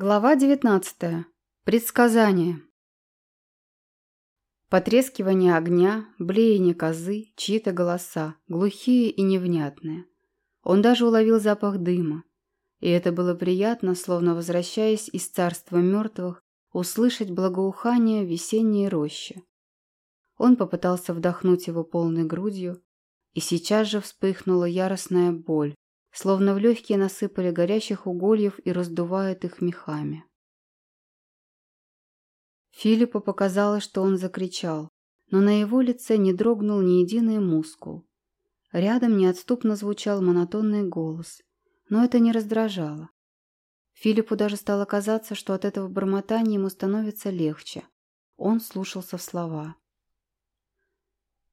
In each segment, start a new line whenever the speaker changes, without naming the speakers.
Глава 19. Предсказание. Потрескивание огня, блеяние козы, чьи-то голоса, глухие и невнятные. Он даже уловил запах дыма. И это было приятно, словно возвращаясь из царства мертвых, услышать благоухание весенней рощи. Он попытался вдохнуть его полной грудью, и сейчас же вспыхнула яростная боль, словно в легкие насыпали горящих угольев и раздувают их мехами. Филиппу показалось, что он закричал, но на его лице не дрогнул ни единый мускул. Рядом неотступно звучал монотонный голос, но это не раздражало. Филиппу даже стало казаться, что от этого бормотания ему становится легче. Он слушался в слова.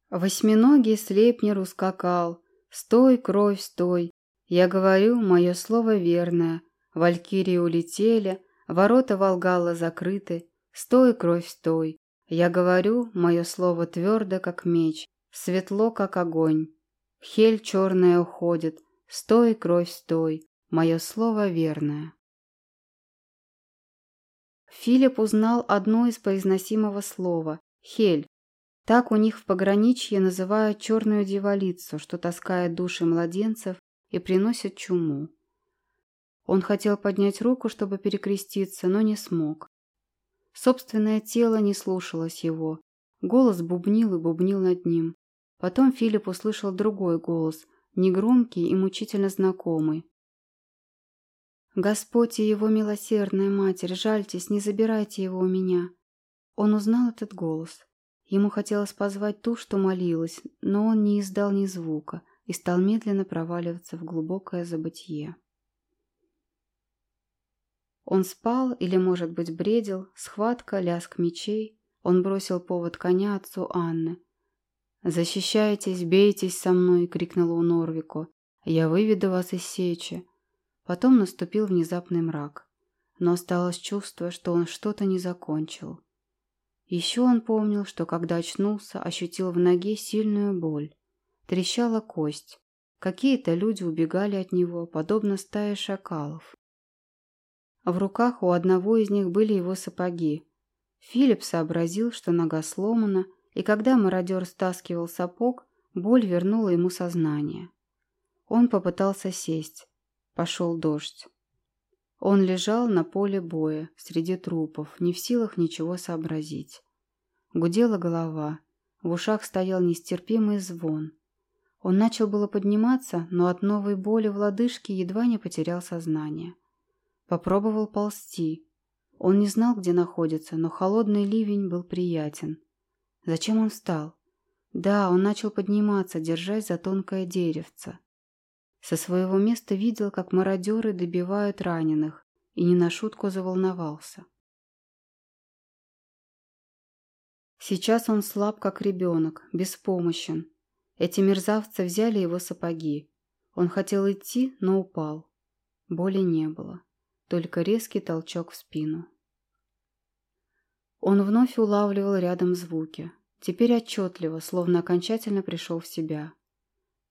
Восьминогий слепнер ускакал. Стой, кровь, стой. Я говорю, мое слово верное. Валькирии улетели, ворота Волгала закрыты. Стой, кровь, стой. Я говорю, мое слово твердо, как меч, светло, как огонь. Хель черная уходит. Стой, кровь, стой. Мое слово верное. Филипп узнал одно из произносимого слова – «хель». Так у них в пограничье называют черную дьяволицу, что таскает души младенцев и приносят чуму. Он хотел поднять руку, чтобы перекреститься, но не смог. Собственное тело не слушалось его. Голос бубнил и бубнил над ним. Потом Филипп услышал другой голос, негромкий и мучительно знакомый. «Господь и его милосердная Матерь, жальтесь, не забирайте его у меня». Он узнал этот голос. Ему хотелось позвать ту, что молилась, но он не издал ни звука – и стал медленно проваливаться в глубокое забытье. Он спал или, может быть, бредил, схватка, лязг мечей. Он бросил повод коня отцу Анны. «Защищайтесь, бейтесь со мной!» — крикнул он Орвику. «Я выведу вас из сечи!» Потом наступил внезапный мрак. Но осталось чувство, что он что-то не закончил. Еще он помнил, что когда очнулся, ощутил в ноге сильную боль. Трещала кость. Какие-то люди убегали от него, подобно стае шакалов. В руках у одного из них были его сапоги. Филипп сообразил, что нога сломана, и когда мародер стаскивал сапог, боль вернула ему сознание. Он попытался сесть. Пошел дождь. Он лежал на поле боя, среди трупов, не в силах ничего сообразить. Гудела голова, в ушах стоял нестерпимый звон. Он начал было подниматься, но от новой боли в лодыжке едва не потерял сознание. Попробовал ползти. Он не знал, где находится, но холодный ливень был приятен. Зачем он встал? Да, он начал подниматься, держась за тонкое деревце. Со своего места видел, как мародеры добивают раненых, и не на шутку заволновался. Сейчас он слаб, как ребенок, беспомощен, эти мерзавцы взяли его сапоги. Он хотел идти, но упал. Боли не было, только резкий толчок в спину. Он вновь улавливал рядом звуки, теперь отчетливо, словно окончательно пришел в себя.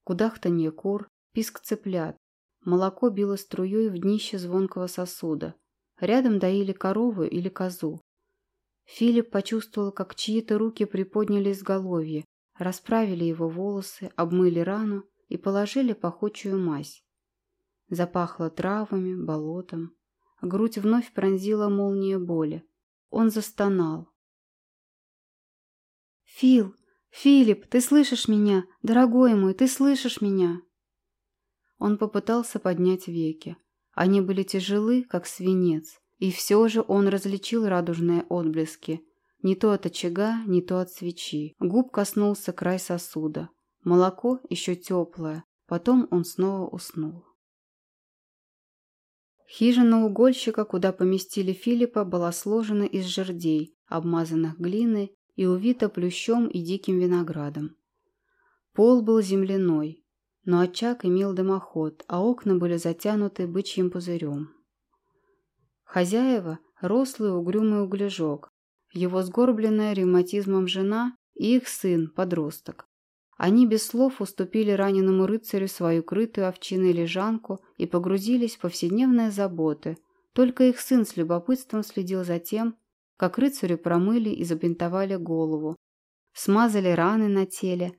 Кудахтанье кур, писк цыплят, молоко било струей в днище звонкого сосуда. Рядом доили корову или козу. Филипп почувствовал, как чьи-то руки приподняли изголовье, Расправили его волосы, обмыли рану и положили пахучую мазь. Запахло травами, болотом. Грудь вновь пронзила молния боли. Он застонал. «Фил! Филипп, ты слышишь меня? Дорогой мой, ты слышишь меня?» Он попытался поднять веки. Они были тяжелы, как свинец, и все же он различил радужные отблески, не то от очага, не то от свечи. Губ коснулся край сосуда. Молоко еще теплое. Потом он снова уснул. Хижина угольщика, куда поместили Филиппа, была сложена из жердей, обмазанных глиной и увита плющом и диким виноградом. Пол был земляной, но очаг имел дымоход, а окна были затянуты бычьим пузырем. Хозяева – рослый угрюмый углежок, его сгорбленная ревматизмом жена и их сын, подросток. Они без слов уступили раненому рыцарю свою крытую овчиной лежанку и погрузились в повседневные заботы, Только их сын с любопытством следил за тем, как рыцарю промыли и забинтовали голову, смазали раны на теле,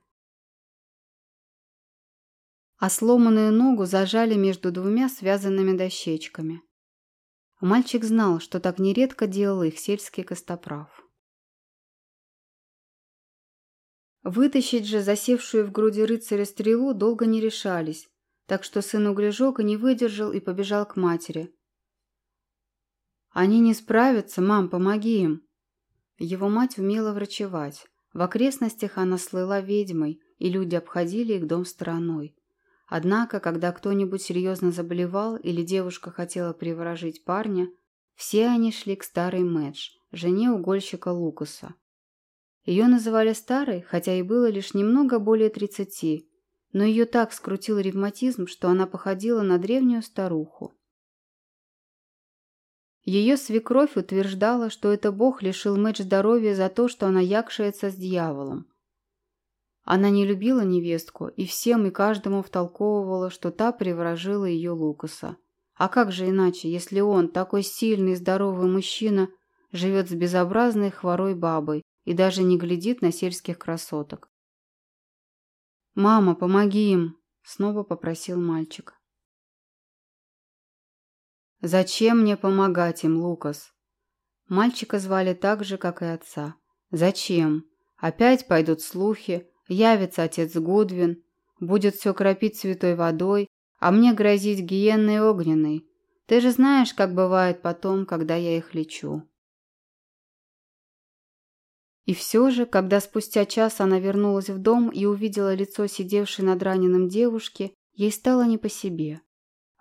а сломанную ногу зажали между двумя связанными дощечками. Мальчик знал, что так нередко делал их сельский костоправ. Вытащить же засевшую в груди рыцаря стрелу долго не решались, так что сын углежока не выдержал и побежал к матери. «Они не справятся, мам, помоги им!» Его мать умела врачевать. В окрестностях она слыла ведьмой, и люди обходили их дом стороной. Однако, когда кто-нибудь серьезно заболевал или девушка хотела приворожить парня, все они шли к старой Мэдж, жене угольщика Лукаса. Ее называли старой, хотя и было лишь немного более тридцати, но ее так скрутил ревматизм, что она походила на древнюю старуху. Ее свекровь утверждала, что это бог лишил Мэдж здоровья за то, что она якшается с дьяволом. Она не любила невестку и всем и каждому втолковывала, что та приворожила ее Лукаса. А как же иначе, если он, такой сильный здоровый мужчина, живет с безобразной хворой бабой и даже не глядит на сельских красоток? «Мама, помоги им!» — снова попросил мальчик. «Зачем мне помогать им, Лукас?» Мальчика звали так же, как и отца. «Зачем? Опять пойдут слухи, Явится отец Гудвин, будет все кропить святой водой, а мне грозить гиенной огненной. Ты же знаешь, как бывает потом, когда я их лечу. И все же, когда спустя час она вернулась в дом и увидела лицо сидевшей над раненым девушки, ей стало не по себе.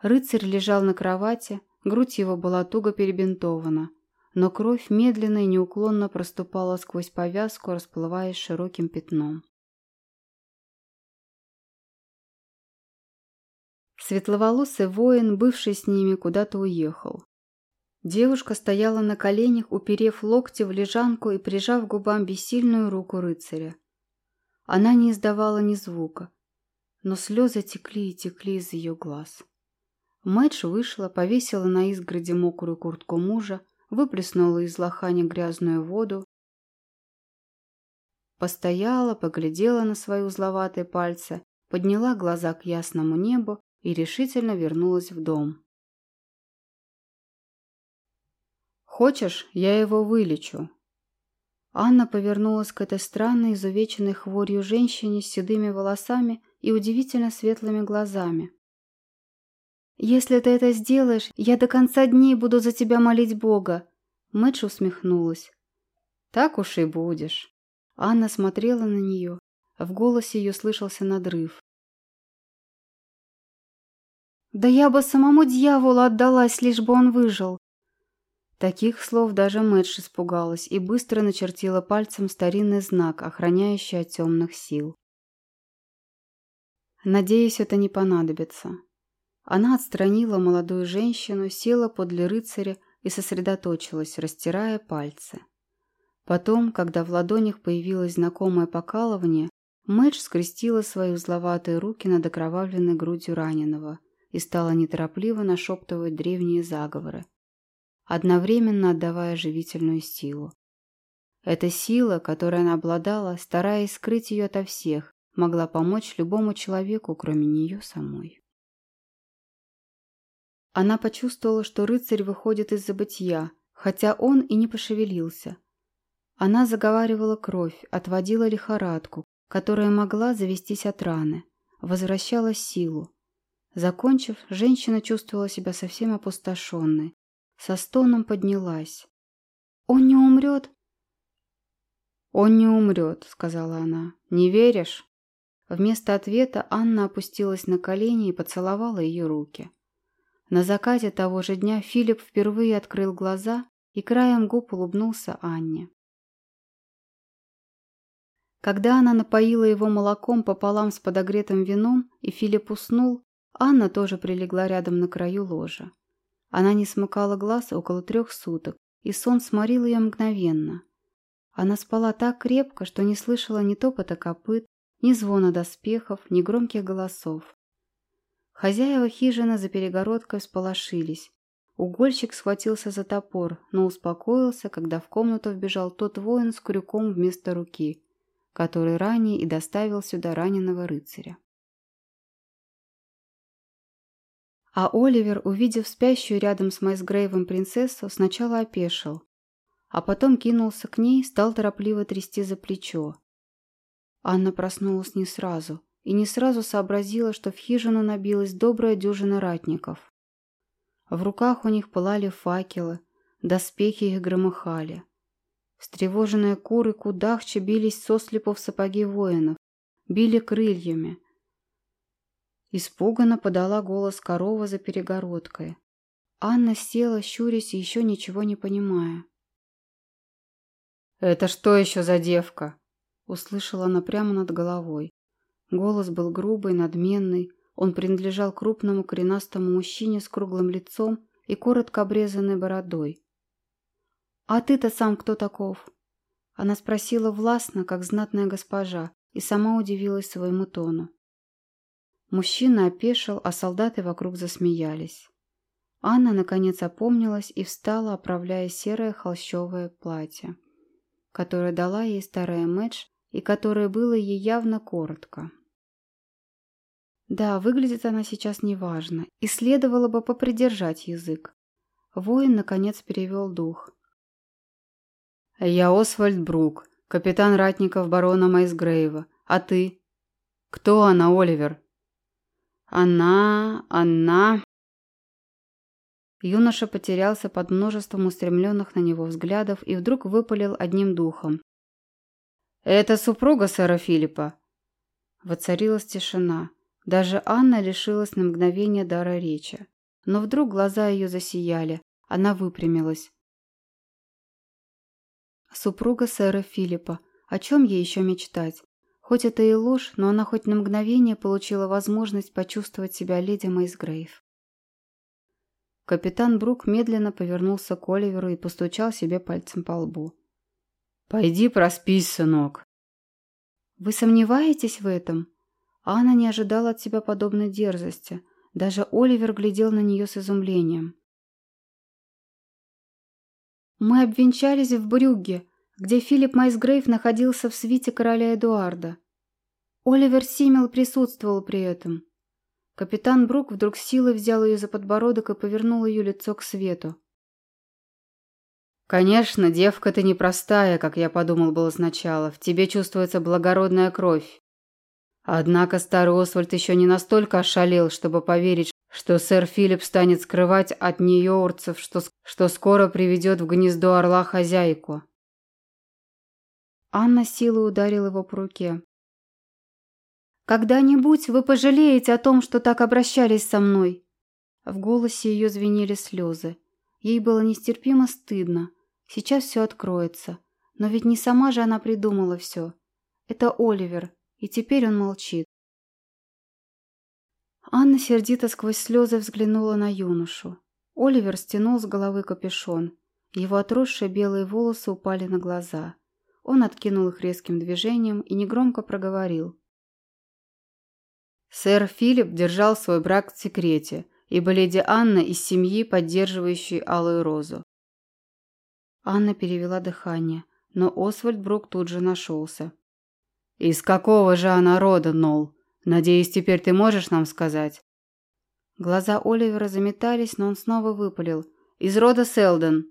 Рыцарь лежал на кровати, грудь его была туго перебинтована, но кровь медленно и неуклонно проступала сквозь повязку, расплываясь широким пятном. Светловолосый воин, бывший с ними, куда-то уехал. Девушка стояла на коленях, уперев локти в лежанку и прижав губам бессильную руку рыцаря. Она не издавала ни звука, но слезы текли и текли из ее глаз. Мэтч вышла, повесила на изгороди мокрую куртку мужа, выплеснула из лохани грязную воду, постояла, поглядела на свои узловатые пальцы, подняла глаза к ясному небу и решительно вернулась в дом. «Хочешь, я его вылечу?» Анна повернулась к этой странной, изувеченной хворью женщине с седыми волосами и удивительно светлыми глазами. «Если ты это сделаешь, я до конца дней буду за тебя молить Бога!» Мэтч усмехнулась. «Так уж и будешь». Анна смотрела на нее. В голосе ее слышался надрыв. Да я бы самому дьяволу отдалась, лишь бы он выжил. Таких слов даже Мэтч испугалась и быстро начертила пальцем старинный знак, охраняющий от темных сил. Надеюсь, это не понадобится. Она отстранила молодую женщину, села подле рыцаря и сосредоточилась, растирая пальцы. Потом, когда в ладонях появилось знакомое покалывание, Мэтч скрестила свои узловатые руки над окровавленной грудью раненого и стала неторопливо нашептывать древние заговоры, одновременно отдавая живительную силу. Эта сила, которой она обладала, стараясь скрыть ее ото всех, могла помочь любому человеку, кроме нее самой. Она почувствовала, что рыцарь выходит из забытья, хотя он и не пошевелился. Она заговаривала кровь, отводила лихорадку, которая могла завестись от раны, возвращала силу, Закончив, женщина чувствовала себя совсем опустошенной. Со стоном поднялась. «Он не умрет?» «Он не умрет», — сказала она. «Не веришь?» Вместо ответа Анна опустилась на колени и поцеловала ее руки. На закате того же дня Филипп впервые открыл глаза и краем губ улыбнулся Анне. Когда она напоила его молоком пополам с подогретым вином, и Филипп уснул, Анна тоже прилегла рядом на краю ложа. Она не смыкала глаз около трех суток, и сон сморил ее мгновенно. Она спала так крепко, что не слышала ни топота копыт, ни звона доспехов, ни громких голосов. Хозяева хижины за перегородкой всполошились. Угольщик схватился за топор, но успокоился, когда в комнату вбежал тот воин с крюком вместо руки, который ранее и доставил сюда раненого рыцаря. А Оливер, увидев спящую рядом с Майсгрейвом принцессу, сначала опешил, а потом кинулся к ней, стал торопливо трясти за плечо. Анна проснулась не сразу и не сразу сообразила, что в хижину набилась добрая дюжина ратников. В руках у них пылали факелы, доспехи их громыхали. Встревоженные куры кудахче бились сослепу в сапоги воинов, били крыльями, Испуганно подала голос корова за перегородкой. Анна села, щурясь и еще ничего не понимая.
«Это что еще за девка?»
Услышала она прямо над головой. Голос был грубый, надменный. Он принадлежал крупному коренастому мужчине с круглым лицом и коротко обрезанной бородой. «А ты-то сам кто таков?» Она спросила властно, как знатная госпожа, и сама удивилась своему тону. Мужчина опешил, а солдаты вокруг засмеялись. Анна, наконец, опомнилась и встала, оправляя серое холщовое платье, которое дала ей старая Мэдж и которое было ей явно коротко. Да, выглядит она сейчас неважно, и следовало бы попридержать язык. Воин, наконец, перевел дух.
«Я Освальд Брук, капитан ратников барона Майсгрейва. А ты?» «Кто она, Оливер?»
Она... она... Юноша потерялся под множеством устремленных на него взглядов и вдруг выпалил одним духом.
«Это супруга сэра Филиппа?»
Воцарилась тишина. Даже Анна лишилась на мгновение дара речи. Но вдруг глаза ее засияли. Она выпрямилась. Супруга сэра Филиппа. О чем ей еще мечтать? Хоть это и ложь, но она хоть на мгновение получила возможность почувствовать себя леди Мейсгрейв. Капитан Брук медленно повернулся к Оливеру и постучал себе пальцем по лбу.
«Пойди проспись, сынок».
«Вы сомневаетесь в этом?» Анна не ожидала от себя подобной дерзости. Даже Оливер глядел на нее с изумлением. «Мы обвенчались в Брюгге», где Филипп Майсгрейв находился в свите короля Эдуарда. Оливер Симмел присутствовал при этом. Капитан Брук вдруг силой взял ее за подбородок и повернул ее лицо к свету.
«Конечно, девка ты непростая, как я подумал было сначала. В тебе чувствуется благородная кровь. Однако старый Освальд еще не настолько ошалел, чтобы поверить, что сэр Филипп станет скрывать от нью-йоркцев, что, что скоро приведет в гнездо орла хозяйку.
Анна силой ударила его по руке. «Когда-нибудь вы пожалеете о том, что так обращались со мной!» В голосе ее звенели слезы. Ей было нестерпимо стыдно. Сейчас все откроется. Но ведь не сама же она придумала все. Это Оливер, и теперь он молчит. Анна сердито сквозь слезы взглянула на юношу. Оливер стянул с головы капюшон. Его отросшие белые волосы упали на глаза. Он откинул их резким движением и негромко проговорил.
Сэр Филипп держал свой брак в секрете, ибо леди Анна из семьи, поддерживающей Алую Розу.
Анна перевела дыхание, но Освальд Брук тут же нашелся.
«Из какого же она рода, Нол? Надеюсь, теперь ты можешь нам сказать?»
Глаза Оливера заметались, но он снова выпалил. «Из рода Селден».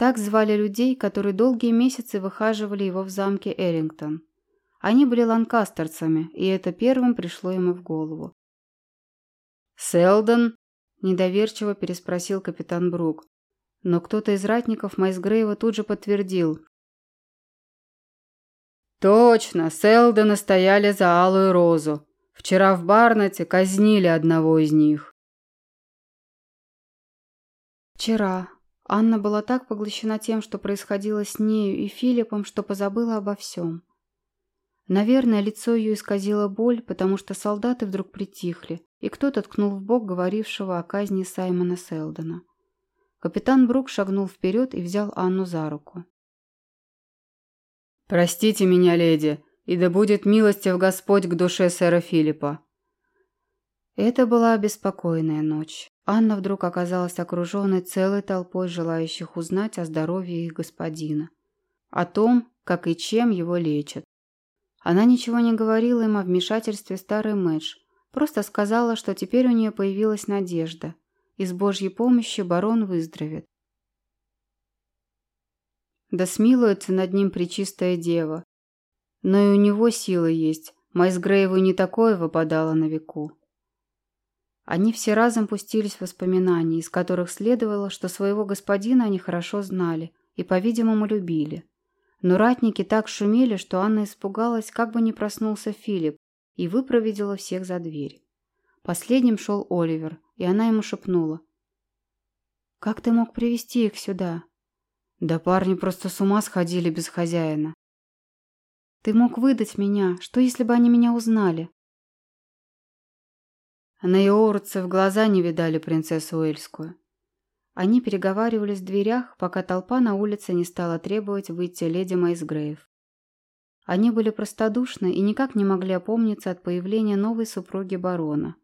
Так звали людей, которые долгие месяцы выхаживали его в замке Эрингтон. Они были ланкастерцами, и это первым пришло ему в голову.
«Селдон?»
– недоверчиво переспросил капитан Брук. Но кто-то из ратников Майсгрейва тут же подтвердил.
«Точно, Селдоны стояли за Алую Розу. Вчера в Барнете казнили одного из них».
«Вчера», Анна была так поглощена тем, что происходило с нею и Филиппом, что позабыла обо всем. Наверное, лицо ее исказило боль, потому что солдаты вдруг притихли, и кто-то ткнул в бок говорившего о казни Саймона Селдона. Капитан Брук шагнул вперед и взял Анну за руку.
«Простите меня, леди, и да будет милостив Господь к душе сэра Филиппа».
Это была беспокойная ночь. Анна вдруг оказалась окруженной целой толпой желающих узнать о здоровье их господина. О том, как и чем его лечат. Она ничего не говорила им о вмешательстве старой Мэдж, просто сказала, что теперь у нее появилась надежда, и с Божьей помощью барон выздоровеет. Да смилуется над ним Пречистая Дева. Но и у него силы есть, Майсгрейву не такое выпадало на веку. Они все разом пустились в воспоминания, из которых следовало, что своего господина они хорошо знали и, по-видимому, любили. Но ратники так шумели, что Анна испугалась, как бы не проснулся Филипп, и выпроведила всех за дверь. Последним шел Оливер, и она ему шепнула. «Как ты мог привести их сюда?» «Да парни просто с ума сходили без хозяина». «Ты мог выдать меня. Что, если бы они меня узнали?» Наиорцы в глаза не видали принцессу Уэльскую. Они переговаривались в дверях, пока толпа на улице не стала требовать выйти леди Мейсгрейв. Они были простодушны и никак не могли опомниться от появления новой супруги барона.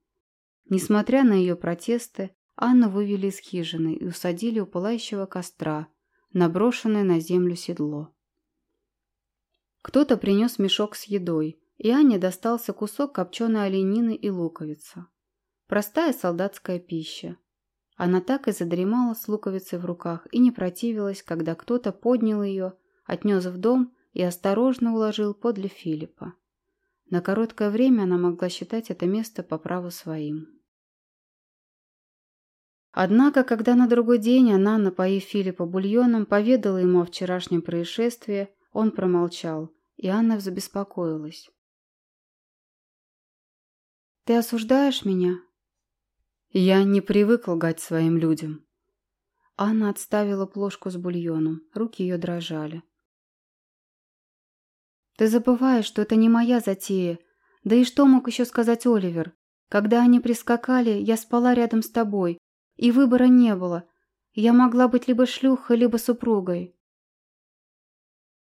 Несмотря на ее протесты, Анну вывели из хижины и усадили у пылающего костра, наброшенное на землю седло. Кто-то принес мешок с едой, и Анне достался кусок копченой оленины и луковица. Простая солдатская пища. Она так и задремала с луковицей в руках и не противилась, когда кто-то поднял ее, отнес в дом и осторожно уложил подле Филиппа. На короткое время она могла считать это место по праву своим. Однако, когда на другой день она, напоив Филиппа бульоном, поведала ему о вчерашнем происшествии, он промолчал, и Анна забеспокоилась. «Ты осуждаешь меня?» Я не привык лгать своим людям. Анна отставила плошку с бульоном. Руки ее дрожали. «Ты забываешь, что это не моя затея. Да и что мог еще сказать Оливер? Когда они прискакали, я спала рядом с тобой, и выбора не было. Я могла быть либо шлюхой, либо супругой».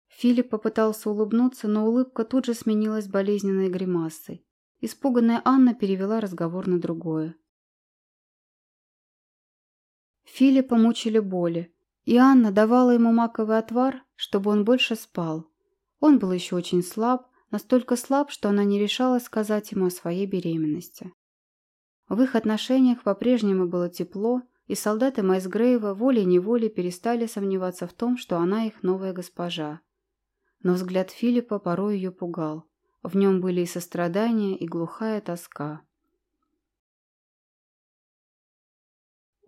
Филипп попытался улыбнуться, но улыбка тут же сменилась болезненной гримасой. Испуганная Анна перевела разговор на другое. Филиппа мучили боли, и Анна давала ему маковый отвар, чтобы он больше спал. Он был еще очень слаб, настолько слаб, что она не решалась сказать ему о своей беременности. В их отношениях по-прежнему было тепло, и солдаты Майсгрейва волей-неволей перестали сомневаться в том, что она их новая госпожа. Но взгляд Филиппа порой ее пугал. В нем были и сострадание, и глухая тоска.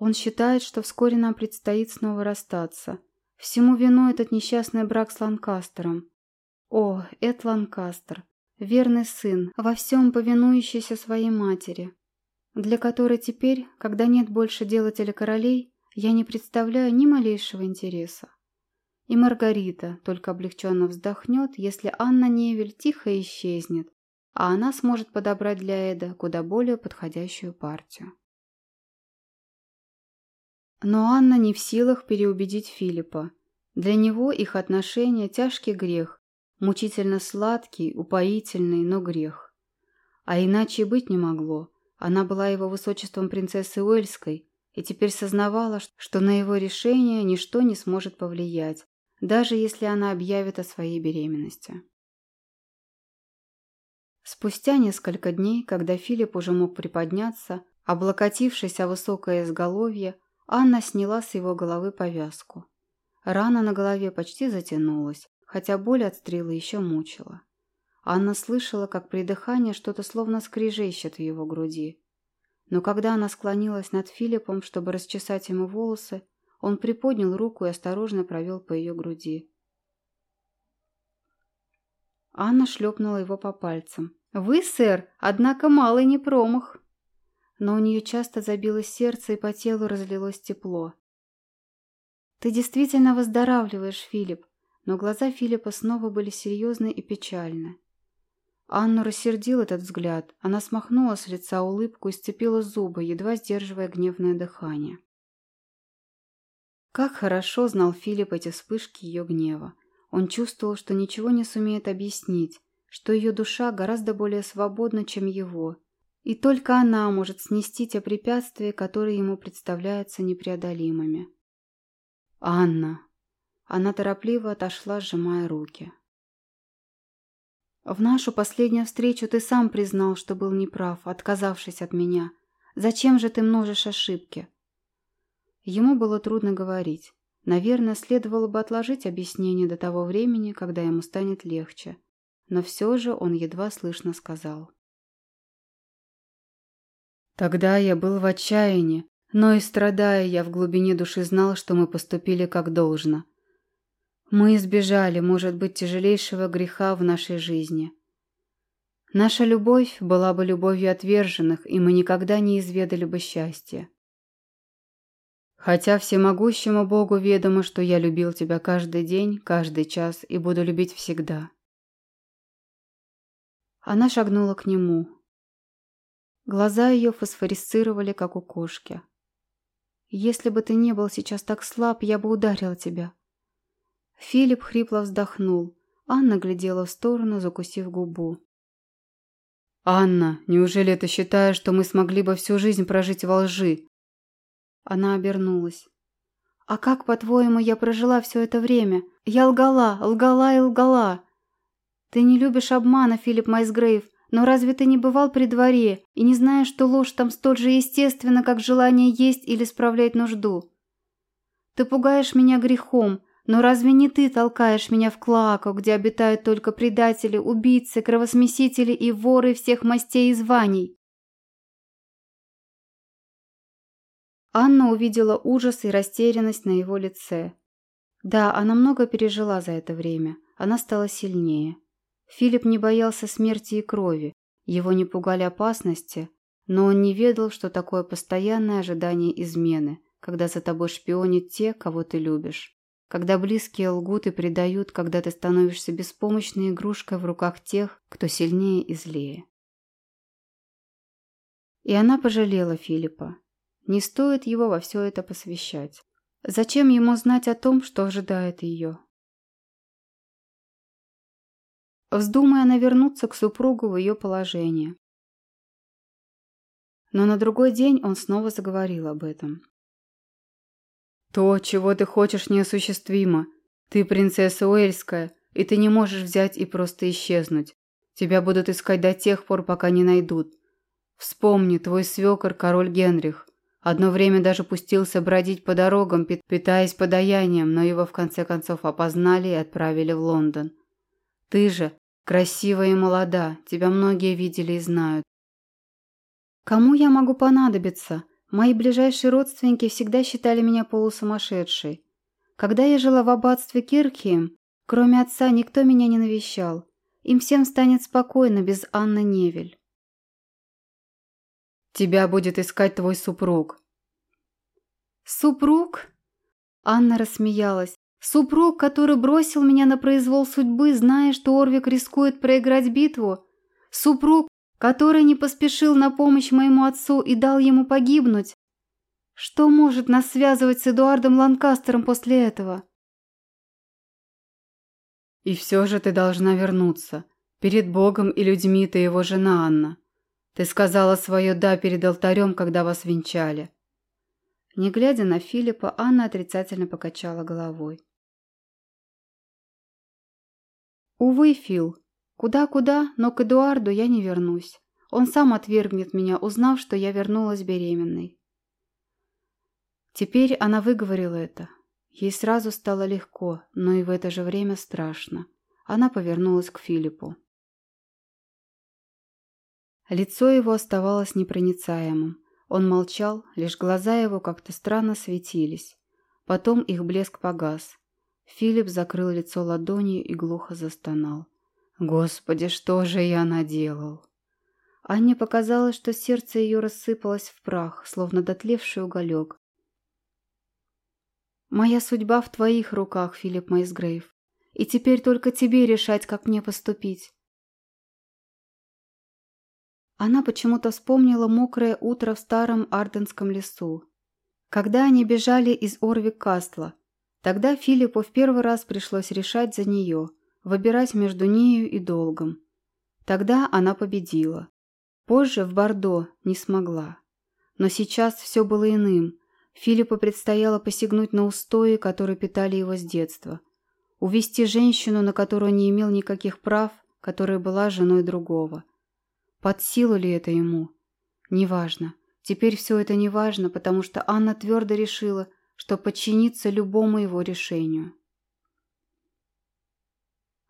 Он считает, что вскоре нам предстоит снова расстаться. Всему виной этот несчастный брак с Ланкастером. О, Эд Ланкастер, верный сын, во всем повинующийся своей матери, для которой теперь, когда нет больше делателя королей, я не представляю ни малейшего интереса. И Маргарита только облегченно вздохнет, если Анна Невель тихо исчезнет, а она сможет подобрать для Эда куда более подходящую партию. Но Анна не в силах переубедить Филиппа. Для него их отношения – тяжкий грех, мучительно сладкий, упоительный, но грех. А иначе быть не могло. Она была его высочеством принцессы Уэльской и теперь сознавала, что на его решение ничто не сможет повлиять, даже если она объявит о своей беременности. Спустя несколько дней, когда Филипп уже мог приподняться, облокотившись о высокое изголовье, Анна сняла с его головы повязку. Рана на голове почти затянулась, хотя боль от стрелы еще мучила. Анна слышала, как при дыхании что-то словно скрежещет в его груди. Но когда она склонилась над Филиппом, чтобы расчесать ему волосы, он приподнял руку и осторожно провел по ее груди. Анна шлепнула его по пальцам. «Вы, сэр, однако малый не промах!» Но у нее часто забилось сердце и по телу разлилось тепло. «Ты действительно выздоравливаешь, Филипп», но глаза Филиппа снова были серьезны и печальны. Анну рассердил этот взгляд. Она смахнула с лица улыбку и сцепила зубы, едва сдерживая гневное дыхание. Как хорошо знал Филипп эти вспышки ее гнева. Он чувствовал, что ничего не сумеет объяснить, что ее душа гораздо более свободна, чем его, И только она может снести те препятствия, которые ему представляются непреодолимыми. «Анна!» Она торопливо отошла, сжимая руки. «В нашу последнюю встречу ты сам признал, что был неправ, отказавшись от меня. Зачем же ты множишь ошибки?» Ему было трудно говорить. Наверное, следовало бы отложить объяснение до того времени, когда ему станет легче. Но все же он едва слышно сказал. Тогда я был в отчаянии, но и страдая, я в глубине души знал, что мы поступили как должно. Мы избежали, может быть, тяжелейшего греха в нашей жизни. Наша любовь была бы любовью отверженных, и мы никогда не изведали бы счастья. Хотя всемогущему Богу ведомо, что я любил тебя каждый день, каждый час и буду любить всегда. Она шагнула к нему, Глаза ее фосфорисцировали, как у кошки. «Если бы ты не был сейчас так слаб, я бы ударила тебя». Филипп хрипло вздохнул. Анна глядела в сторону, закусив губу. «Анна, неужели ты считаешь, что мы смогли бы всю жизнь прожить во лжи?» Она обернулась. «А как, по-твоему, я прожила все это время? Я лгала, лгала и лгала!» «Ты не любишь обмана, Филипп Майсгрейв. Но разве ты не бывал при дворе и не знаешь, что ложь там столь же естественна, как желание есть или справлять нужду? Ты пугаешь меня грехом, но разве не ты толкаешь меня в клоаку, где обитают только предатели, убийцы, кровосмесители и воры всех мастей и званий? Анна увидела ужас и растерянность на его лице. Да, она много пережила за это время. Она стала сильнее. Филипп не боялся смерти и крови, его не пугали опасности, но он не ведал, что такое постоянное ожидание измены, когда за тобой шпионят те, кого ты любишь. Когда близкие лгут и предают, когда ты становишься беспомощной игрушкой в руках тех, кто сильнее и злее. И она пожалела Филиппа. Не стоит его во все это посвящать. Зачем ему знать о том, что ожидает ее? Вздумая она вернуться к супругу в ее положение. Но на другой день он снова заговорил об этом. «То, чего ты хочешь, неосуществимо. Ты принцесса Уэльская, и ты не можешь взять и просто исчезнуть. Тебя будут искать до тех пор, пока не найдут. Вспомни, твой свекор, король Генрих. Одно время даже пустился бродить по дорогам, питаясь подаянием, но его в конце концов опознали и отправили в Лондон. Ты же Красивая и молода, тебя многие видели и знают. Кому я могу понадобиться? Мои ближайшие родственники всегда считали меня полусумасшедшей. Когда я жила в аббатстве Киркхем, кроме отца никто меня не навещал. Им всем станет спокойно без Анны Невель. Тебя будет искать твой супруг. Супруг? Анна рассмеялась. Супруг, который бросил меня на произвол судьбы, зная, что Орвик рискует проиграть битву? Супруг, который не поспешил на помощь моему отцу и дал ему погибнуть? Что может нас связывать с Эдуардом Ланкастером после этого? И все же ты должна вернуться. Перед Богом и людьми ты его жена, Анна. Ты сказала свое «да» перед алтарем, когда вас венчали. Не глядя на Филиппа, Анна отрицательно покачала головой. Увы, Фил, куда-куда, но к Эдуарду я не вернусь. Он сам отвергнет меня, узнав, что я вернулась беременной. Теперь она выговорила это. Ей сразу стало легко, но и в это же время страшно. Она повернулась к Филиппу. Лицо его оставалось непроницаемым. Он молчал, лишь глаза его как-то странно светились. Потом их блеск погас. Филипп закрыл лицо ладонью и глухо застонал. «Господи, что же я наделал?» Анне показалось, что сердце ее рассыпалось в прах, словно дотлевший уголек. «Моя судьба в твоих руках, Филипп Майсгрейв, и теперь только тебе решать, как мне поступить». Она почему-то вспомнила мокрое утро в старом Арденском лесу, когда они бежали из Орвик-Кастла, Тогда Филиппу в первый раз пришлось решать за нее, выбирать между нею и долгом. Тогда она победила. Позже в Бордо не смогла. Но сейчас все было иным. Филиппу предстояло посягнуть на устои, которые питали его с детства. Увести женщину, на которую не имел никаких прав, которая была женой другого. Под силу ли это ему? Неважно. Теперь все это неважно, потому что Анна твердо решила, что подчинится любому его решению.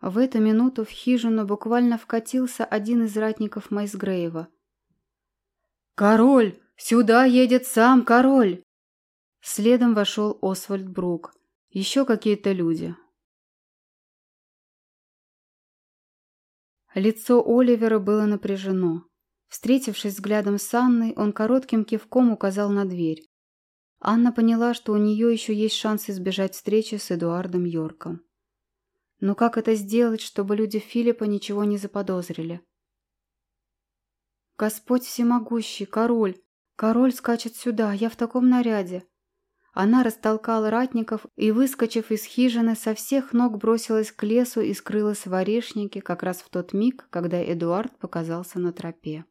В эту минуту в хижину буквально вкатился один из ратников Майсгрейва.
«Король! Сюда едет сам король!»
Следом вошел Освальд Брук. Еще какие-то люди. Лицо Оливера было напряжено. Встретившись взглядом с Анной, он коротким кивком указал на дверь. Анна поняла, что у нее еще есть шанс избежать встречи с Эдуардом Йорком. Но как это сделать, чтобы люди Филиппа ничего не заподозрили? «Господь всемогущий, король! Король скачет сюда, я в таком наряде!» Она растолкала ратников и, выскочив из хижины, со всех ног бросилась к лесу и скрылась в орешнике как раз в тот миг, когда Эдуард показался на тропе.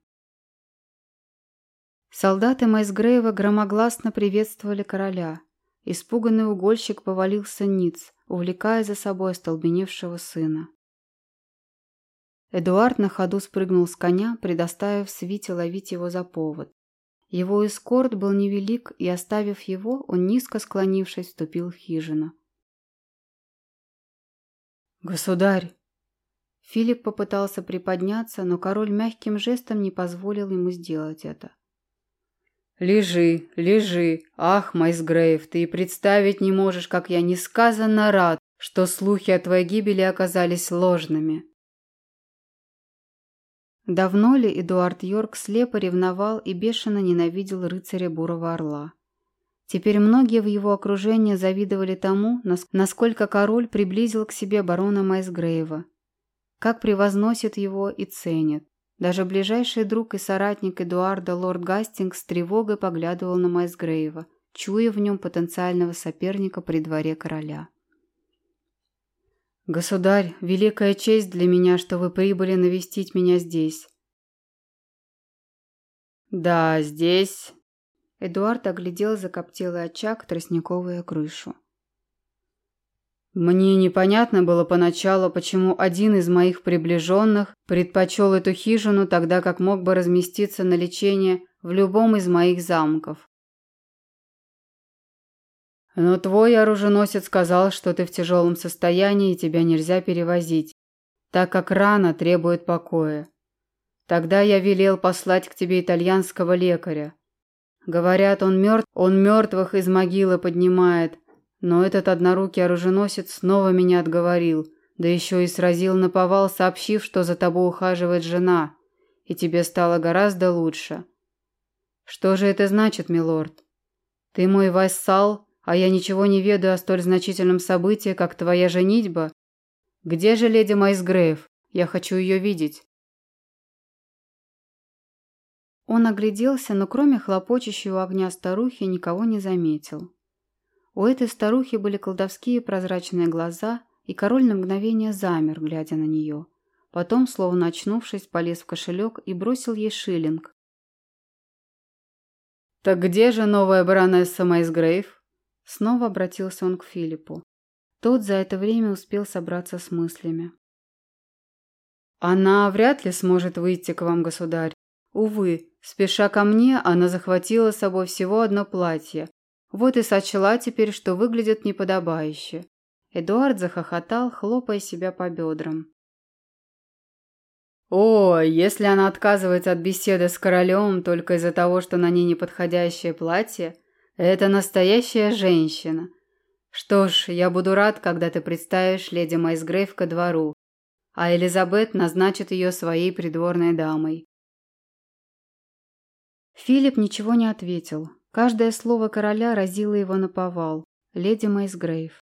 Солдаты Майсгрейва громогласно приветствовали короля. Испуганный угольщик повалился ниц, увлекая за собой остолбеневшего сына. Эдуард на ходу спрыгнул с коня, предоставив свите ловить его за повод. Его эскорт был невелик, и, оставив его, он, низко склонившись, вступил в хижину.
«Государь!»
Филипп попытался приподняться, но король мягким жестом не позволил ему сделать это.
«Лежи, лежи. Ах, Майсгрейв, ты и представить не можешь, как я несказанно рад, что слухи о твоей гибели оказались ложными».
Давно ли Эдуард Йорк слепо ревновал и бешено ненавидел рыцаря Бурого Орла? Теперь многие в его окружении завидовали тому, насколько король приблизил к себе барона Майсгрейва, как превозносит его и ценит. Даже ближайший друг и соратник Эдуарда, лорд Гастингс, с тревогой поглядывал на Майсгрейва, чуя в нем потенциального соперника при дворе короля.
«Государь, великая честь для меня, что вы прибыли навестить меня здесь». «Да, здесь...»
Эдуард оглядел закоптелый очаг, тростниковую крышу.
Мне непонятно было поначалу, почему один из моих приближенных предпочел эту хижину, тогда как мог бы разместиться на лечение в любом из моих замков. Но твой оруженосец сказал, что ты в тяжелом состоянии и тебя нельзя перевозить, так как рана требует покоя. Тогда я велел послать к тебе итальянского лекаря. Говорят, он мертв, он мертвых из могилы поднимает, но этот однорукий оруженосец снова меня отговорил, да еще и сразил на повал, сообщив, что за тобой ухаживает жена, и тебе стало гораздо лучше. Что же это значит, милорд? Ты мой вассал, а я ничего не ведаю о столь значительном событии, как твоя женитьба? Где же леди Майсгрейв? Я хочу ее видеть.
Он огляделся, но кроме хлопочущего огня старухи никого не заметил. У этой старухи были колдовские прозрачные глаза, и король на мгновение замер, глядя на нее. Потом, словно очнувшись, полез в кошелек и бросил ей шиллинг.
«Так где же новая баронесса Майсгрейв?»
Снова обратился он к Филиппу. Тот за это время успел собраться с мыслями.
«Она вряд ли сможет выйти к вам, государь. Увы, спеша ко мне, она захватила с собой всего одно платье, вот и сочла теперь, что выглядит неподобающе. Эдуард захохотал, хлопая себя по бедрам. «О, если она отказывается от беседы с королем только из-за того, что на ней неподходящее платье, это настоящая женщина. Что ж, я буду рад, когда ты представишь леди Майсгрейв ко двору, а Элизабет назначит ее своей придворной дамой».
Филипп ничего не ответил. Каждое слово короля разило его на повал. Леди Майсгрейв.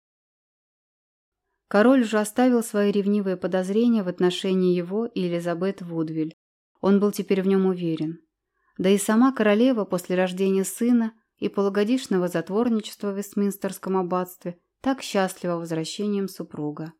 Король уже оставил свои ревнивые подозрения в отношении его и Элизабет Вудвиль. Он был теперь в нем уверен. Да и сама королева после рождения сына и полугодичного затворничества в Вестминстерском аббатстве так счастлива возвращением супруга.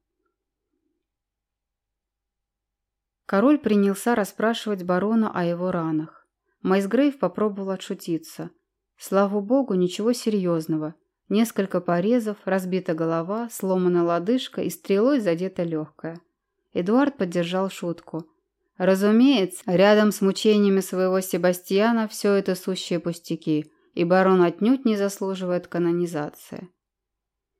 Король принялся расспрашивать барона о его ранах. Майсгрейв попробовал отшутиться. Слава богу, ничего серьезного. Несколько порезов, разбита голова, сломана лодыжка и стрелой задета легкая. Эдуард поддержал шутку. Разумеется, рядом с мучениями своего Себастьяна все это сущие пустяки, и барон отнюдь не заслуживает канонизации.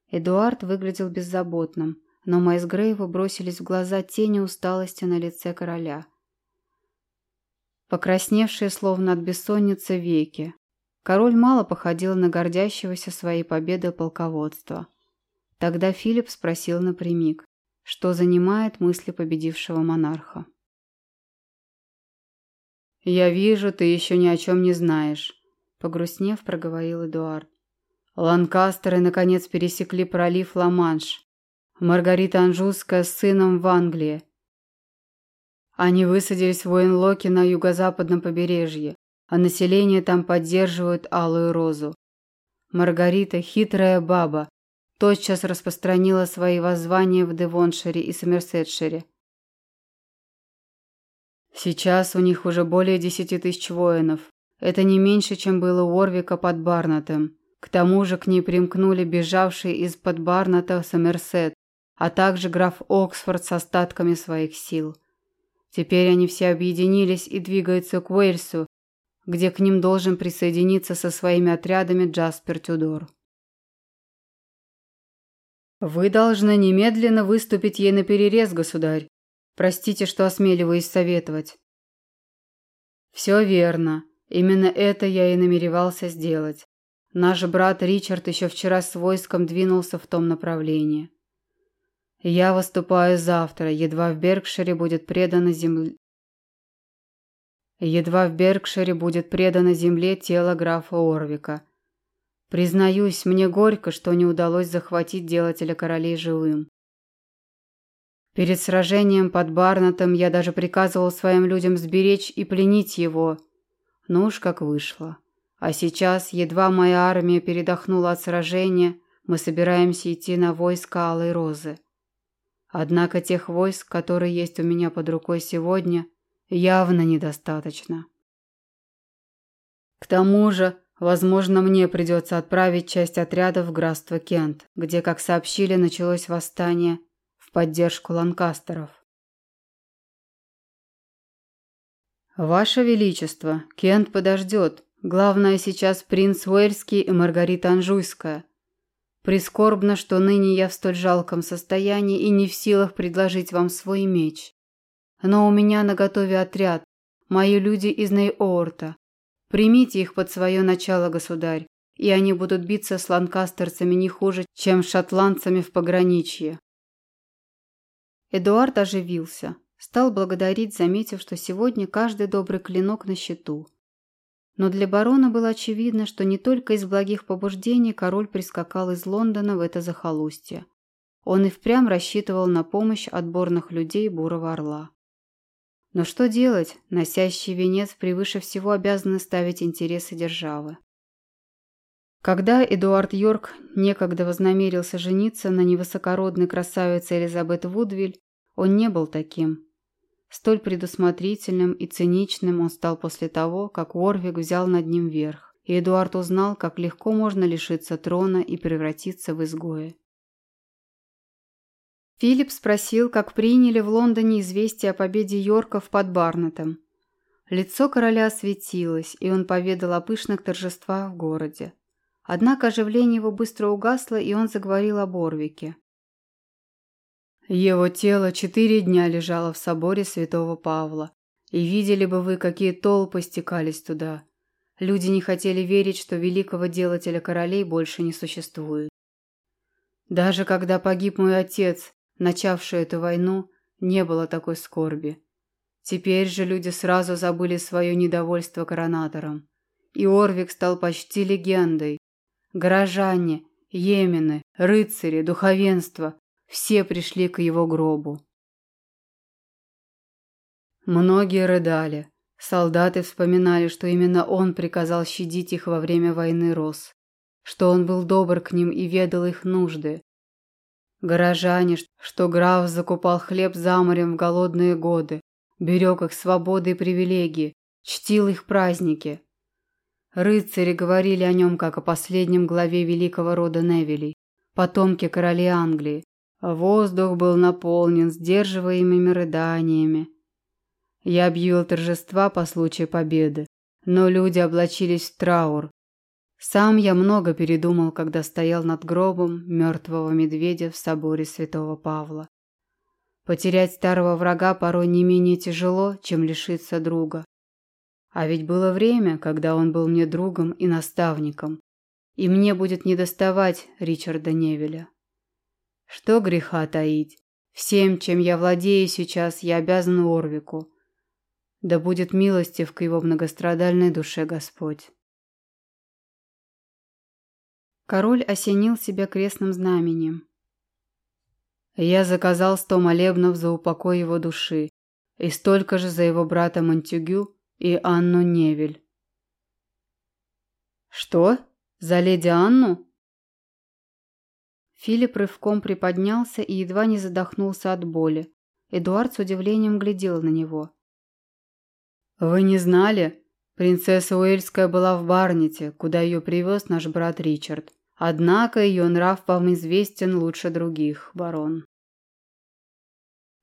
Эдуард выглядел беззаботным, но Майсгрейву бросились в глаза тени усталости на лице короля. Покрасневшие, словно от бессонницы, веки. Король мало походил на гордящегося своей победой полководства. Тогда Филипп спросил напрямик, что занимает мысли победившего монарха.
«Я вижу, ты еще ни о чем не знаешь», — погрустнев, проговорил Эдуард. Ланкастеры, наконец, пересекли пролив Ла-Манш. Маргарита Анжузская с сыном в Англии. Они высадились в Уэйнлоке на юго-западном побережье, а население там поддерживают алую розу. Маргарита, хитрая баба, тотчас распространила свои воззвания в Девоншире и Сомерсетшире. Сейчас у них уже более десяти тысяч воинов. Это не меньше, чем было у Орвика под Барнатом. К тому же к ней примкнули бежавшие из-под Барната Сомерсет, а также граф Оксфорд с остатками своих сил. Теперь они все объединились и двигаются к Уэльсу, где к ним должен присоединиться со своими отрядами Джаспер Тюдор. «Вы должны немедленно выступить ей на перерез, государь. Простите, что осмеливаюсь советовать». «Все верно. Именно это я и намеревался сделать. Наш брат Ричард еще вчера с войском двинулся в том направлении. Я выступаю завтра, едва в Беркшире будет предано земле... Едва в Беркшире будет предано земле тело графа Орвика. Признаюсь, мне горько, что не удалось захватить делателя королей живым. Перед сражением под Барнатом я даже приказывал своим людям сберечь и пленить его. Ну уж как вышло. А сейчас, едва моя армия передохнула от сражения, мы собираемся идти на войско Алой Розы. Однако тех войск, которые есть у меня под рукой сегодня, явно недостаточно. К тому же, возможно, мне придется отправить часть отрядов в графство Кент, где, как сообщили, началось восстание в поддержку ланкастеров. «Ваше Величество, Кент подождет», Главное сейчас принц Уэльский и Маргарита Анжуйская. Прискорбно, что ныне я в столь жалком состоянии и не в силах предложить вам свой меч. Но у меня наготове отряд, мои люди из Ней-Оорта. Примите их под свое начало, государь, и они будут биться с ланкастерцами не хуже, чем с шотландцами в пограничье.
Эдуард оживился, стал благодарить, заметив, что сегодня каждый добрый клинок на счету. Но для барона было очевидно, что не только из благих побуждений король прискакал из Лондона в это захолустье. Он и впрямь рассчитывал на помощь отборных людей Бурого Орла. Но что делать? Носящий венец превыше всего обязаны ставить интересы державы. Когда Эдуард Йорк некогда вознамерился жениться на невысокородной красавице Элизабет Вудвиль, он не был таким. Столь предусмотрительным и циничным он стал после того, как Уорвик взял над ним верх, и Эдуард узнал, как легко можно лишиться трона и превратиться в изгоя. Филипп спросил, как приняли в Лондоне известие о победе Йорков под Барнетом. Лицо короля осветилось, и он поведал о пышных торжествах в городе. Однако оживление его быстро угасло, и он заговорил об Орвике.
Его тело четыре дня лежало в соборе святого Павла, и видели бы вы, какие толпы стекались туда. Люди не хотели верить, что великого делателя королей больше не существует. Даже когда погиб мой отец, начавший эту войну, не было такой скорби. Теперь же люди сразу забыли свое недовольство коронатором. И Орвик стал почти легендой. Горожане, емены, рыцари, духовенство все пришли к его гробу. Многие рыдали. Солдаты вспоминали, что именно он приказал щадить их во время войны Рос, что он был добр к ним и ведал их нужды. Горожане, что граф закупал хлеб за морем в голодные годы, берег их свободы и привилегии, чтил их праздники. Рыцари говорили о нем как о последнем главе великого рода Невилей, потомке королей Англии. Воздух был наполнен сдерживаемыми рыданиями. Я объявил торжества по случаю победы, но люди облачились в траур. Сам я много передумал, когда стоял над гробом мертвого медведя в соборе святого Павла. Потерять старого врага порой не менее тяжело, чем лишиться друга. А ведь было время, когда он был мне другом и наставником, и мне будет недоставать Ричарда Невеля. Что греха таить? Всем, чем я владею сейчас, я обязан Орвику. Да будет милостив к его многострадальной душе Господь.
Король осенил себя крестным знаменем.
Я заказал сто молебнов за упокой его души и столько же за его брата Монтюгю и Анну Невель. «Что? За леди Анну?»
Филипп рывком приподнялся и едва не задохнулся от боли. Эдуард с удивлением глядел на него.
«Вы не знали? Принцесса Уэльская была в Барнете, куда ее привез наш брат Ричард. Однако ее нрав вам известен лучше других, барон».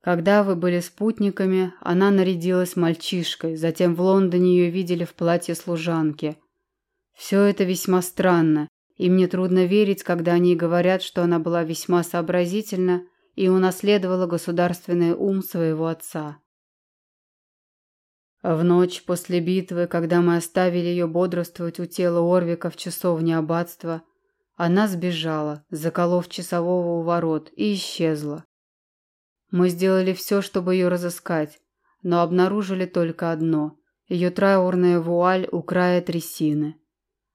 Когда вы были спутниками, она нарядилась мальчишкой, затем в Лондоне ее видели в платье служанки. Все это весьма странно, и мне трудно верить, когда они говорят, что она была весьма сообразительна и унаследовала государственный ум своего отца. В ночь после битвы, когда мы оставили ее бодрствовать у тела Орвика в часовне аббатства, она сбежала, заколов часового у ворот, и исчезла. Мы сделали все, чтобы ее разыскать, но обнаружили только одно – ее траурная вуаль у края трясины.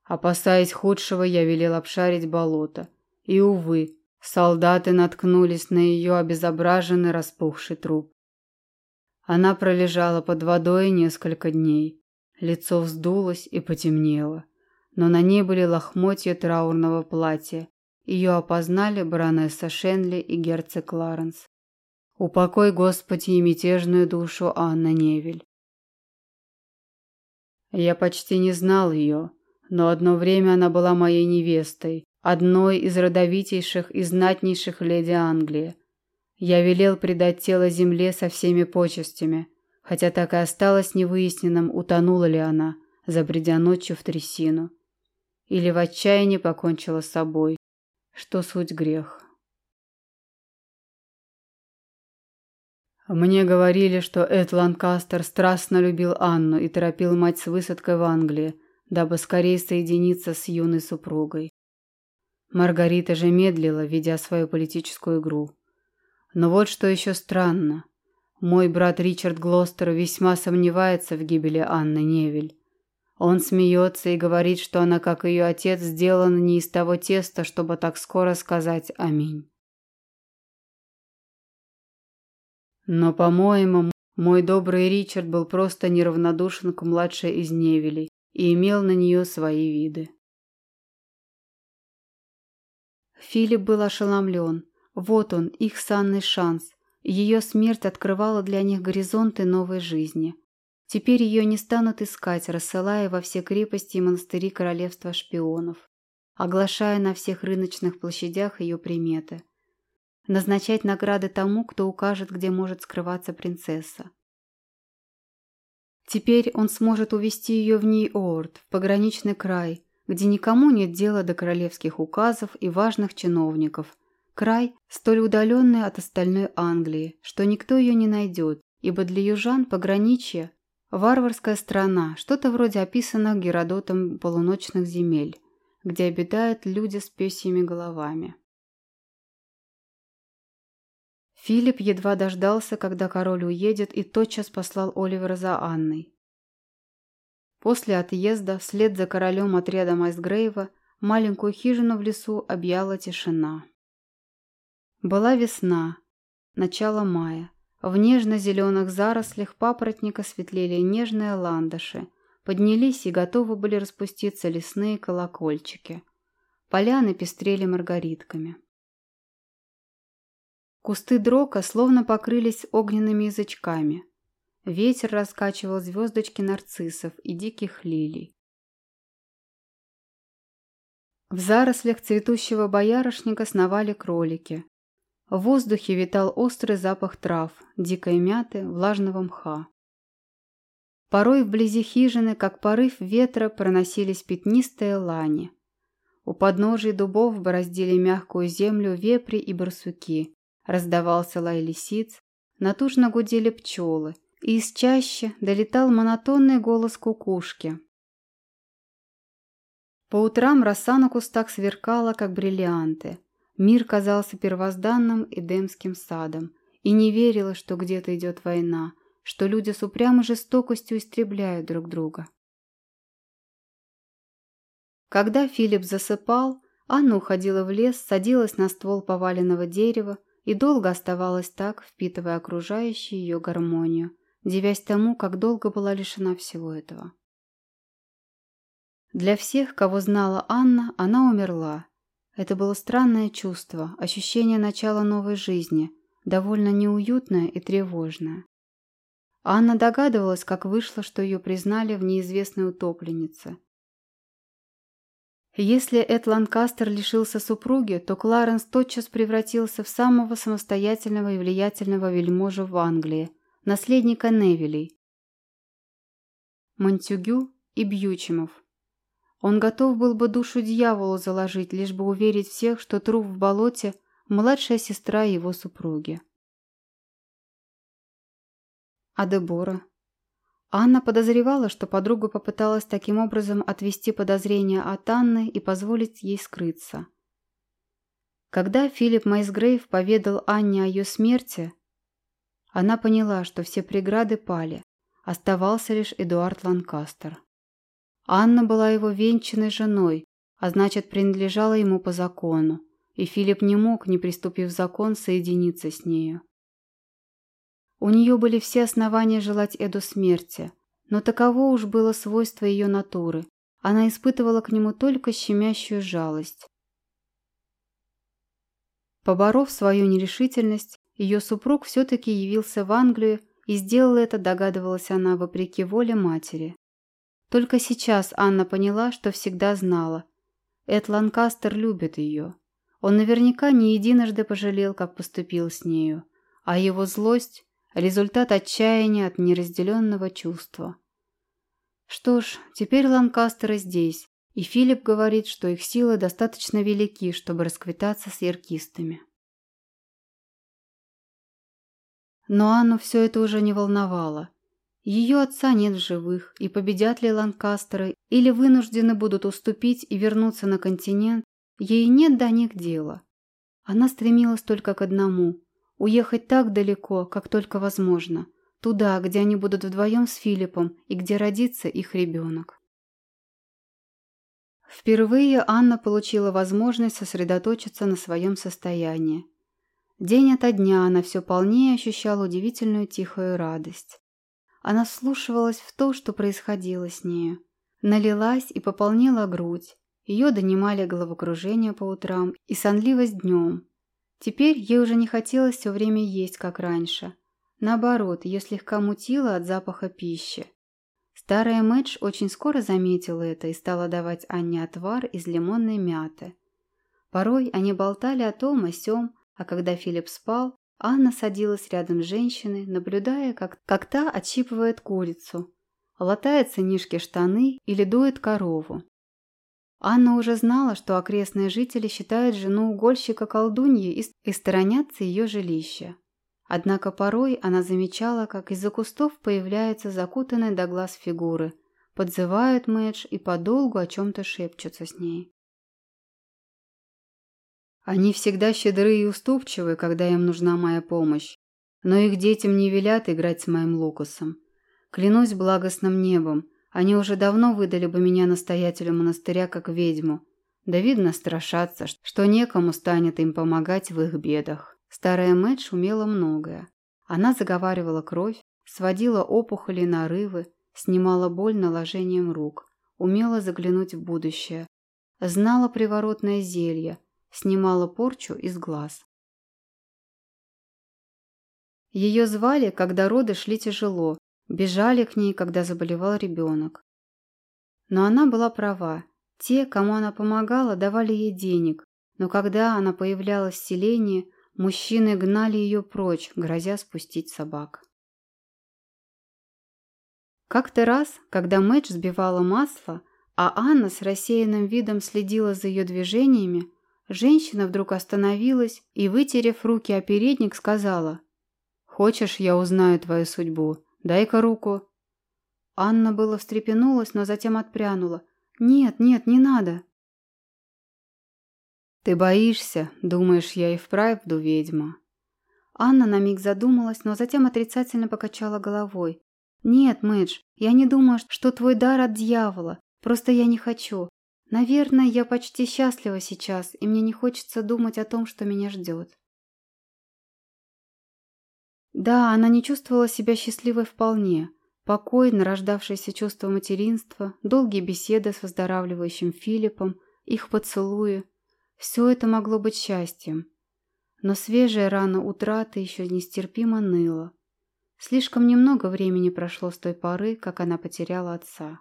Опасаясь худшего, я велел обшарить болото. И, увы, солдаты наткнулись на ее обезображенный распухший труп. Она пролежала под водой несколько дней. Лицо вздулось и потемнело, но на ней были лохмотья траурного платья. Ее опознали баронесса Шенли и герцог Кларенс. Упокой, Господи, и мятежную душу Анна Невель. Я почти не знал ее, но одно время она была моей невестой, одной из родовитейших и знатнейших леди Англии. Я велел предать тело земле со всеми почестями, хотя так и осталось невыясненным, утонула ли она, забредя ночью в трясину. Или в отчаянии покончила с собой, что суть грех. Мне говорили, что Эд Ланкастер страстно любил Анну и торопил мать с высадкой в Англии, дабы скорее соединиться с юной супругой. Маргарита же медлила, ведя свою политическую игру. Но вот что еще странно. Мой брат Ричард Глостер весьма сомневается в гибели Анны Невель. Он смеется и говорит, что она, как ее отец, сделана не из того теста, чтобы так скоро сказать «Аминь». Но, по-моему, мой добрый Ричард был просто неравнодушен к младшей из Невелей и имел на нее свои виды.
Филипп был ошеломлен. Вот он, их санный шанс. Ее смерть открывала для них горизонты новой жизни. Теперь ее не станут искать, рассылая во все крепости и монастыри королевства шпионов, оглашая на всех рыночных площадях ее приметы назначать награды тому, кто укажет, где может скрываться принцесса. Теперь он сможет увести ее в Нью-Орд, в пограничный край, где никому нет дела до королевских указов и важных чиновников. Край, столь удаленный от остальной Англии, что никто ее не найдет, ибо для южан пограничье – варварская страна, что-то вроде описанных Геродотом полуночных земель, где обитают люди с пёсьими головами. Филипп едва дождался, когда король уедет, и тотчас послал Оливера за Анной. После отъезда, вслед за королем отряда Майсгрейва, маленькую хижину в лесу объяла тишина. Была весна, начало мая. В нежно-зеленых зарослях папоротника светлели нежные ландыши, поднялись и готовы были распуститься лесные колокольчики. Поляны пестрели маргаритками. Кусты дрока словно покрылись огненными язычками. Ветер раскачивал звездочки нарциссов и диких лилий. В зарослях цветущего боярышника сновали кролики. В воздухе витал острый запах трав, дикой мяты, влажного мха. Порой вблизи хижины, как порыв ветра, проносились пятнистые лани. У подножий дубов бороздили мягкую землю вепри и барсуки. Раздавался лай лисиц, натужно гудели пчелы, и из чаще долетал монотонный голос кукушки. По утрам роса на кустах сверкала, как бриллианты. Мир казался первозданным эдемским садом, и не верила, что где-то идет война, что люди с упрямой жестокостью истребляют друг друга. Когда Филипп засыпал, Анна уходила в лес, садилась на ствол поваленного дерева и долго оставалась так, впитывая окружающую ее гармонию, девясь тому, как долго была лишена всего этого. Для всех, кого знала Анна, она умерла. Это было странное чувство, ощущение начала новой жизни, довольно неуютное и тревожное. Анна догадывалась, как вышло, что ее признали в неизвестной утопленнице. Если Эд Ланкастер лишился супруги, то Кларенс тотчас превратился в самого самостоятельного и влиятельного вельможа в Англии, наследника Невилей, Монтюгю и Бьючемов. Он готов был бы душу дьяволу заложить, лишь бы уверить всех, что труп в болоте – младшая сестра его супруги. А Дебора? Анна подозревала, что подруга попыталась таким образом отвести подозрения от Анны и позволить ей скрыться. Когда Филипп Майсгрейв поведал Анне о ее смерти, она поняла, что все преграды пали, оставался лишь Эдуард Ланкастер. Анна была его венчанной женой, а значит, принадлежала ему по закону, и Филипп не мог, не приступив закон, соединиться с нею. У нее были все основания желать Эду смерти, но таково уж было свойство ее натуры. Она испытывала к нему только щемящую жалость. Поборов свою нерешительность, ее супруг все-таки явился в Англию и сделал это, догадывалась она, вопреки воле матери. Только сейчас Анна поняла, что всегда знала. Эд Ланкастер любит ее. Он наверняка не единожды пожалел, как поступил с нею, а его злость Результат отчаяния от неразделенного чувства. Что ж, теперь Ланкастеры здесь, и Филипп говорит, что их силы достаточно велики, чтобы расквитаться с яркистами. Но Анну все это уже не волновало. Ее отца нет в живых, и победят ли Ланкастеры или вынуждены будут уступить и вернуться на континент, ей нет до них дела. Она стремилась только к одному Уехать так далеко, как только возможно. Туда, где они будут вдвоем с Филиппом и где родится их ребенок. Впервые Анна получила возможность сосредоточиться на своем состоянии. День ото дня она все полнее ощущала удивительную тихую радость. Она вслушивалась в то, что происходило с нею. Налилась и пополнила грудь. Ее донимали головокружение по утрам и сонливость днем. Теперь ей уже не хотелось все время есть, как раньше. Наоборот, ее слегка мутило от запаха пищи. Старая Мэдж очень скоро заметила это и стала давать Анне отвар из лимонной мяты. Порой они болтали о том и сём, а когда Филипп спал, Анна садилась рядом с женщиной, наблюдая, как, как та отщипывает курицу, латает сынишки штаны или дует корову. Анна уже знала, что окрестные жители считают жену угольщика колдуньей и, и сторонятся ее жилища. Однако порой она замечала, как из-за кустов появляются закутанные до глаз фигуры, подзывают Мэдж и подолгу о чем-то шепчутся с ней. Они всегда щедры и уступчивы, когда им нужна моя помощь, но их детям не велят играть с моим Лукасом. Клянусь благостным небом, они уже давно выдали бы меня настоятелю монастыря как ведьму. Да видно страшатся, что некому станет им помогать в их бедах. Старая Мэтч умела многое. Она заговаривала кровь, сводила опухоли нарывы, снимала боль наложением рук, умела заглянуть в будущее, знала приворотное зелье, снимала порчу из глаз. Ее звали, когда роды шли тяжело, бежали к ней, когда заболевал ребенок. Но она была права. Те, кому она помогала, давали ей денег, но когда она появлялась в селении, мужчины гнали ее прочь, грозя спустить собак. Как-то раз, когда Мэтч сбивала масло, а Анна с рассеянным видом следила за ее движениями, женщина вдруг остановилась и, вытерев руки о передник, сказала «Хочешь, я узнаю твою судьбу? Дай-ка руку». Анна было встрепенулась, но затем отпрянула. «Нет, нет, не надо».
«Ты боишься? Думаешь, я и вправду ведьма?»
Анна на миг задумалась, но затем отрицательно покачала головой. «Нет, Мэдж, я не думаю, что твой дар от дьявола. Просто я не хочу. Наверное, я почти счастлива сейчас, и мне не хочется думать о том, что меня ждет». Да, она не чувствовала себя счастливой вполне. Покой, нарождавшееся чувство материнства, долгие беседы с выздоравливающим Филиппом, их поцелуи – все это могло быть счастьем. Но свежая рана утраты еще нестерпимо ныла. Слишком немного времени прошло с той поры, как она потеряла отца.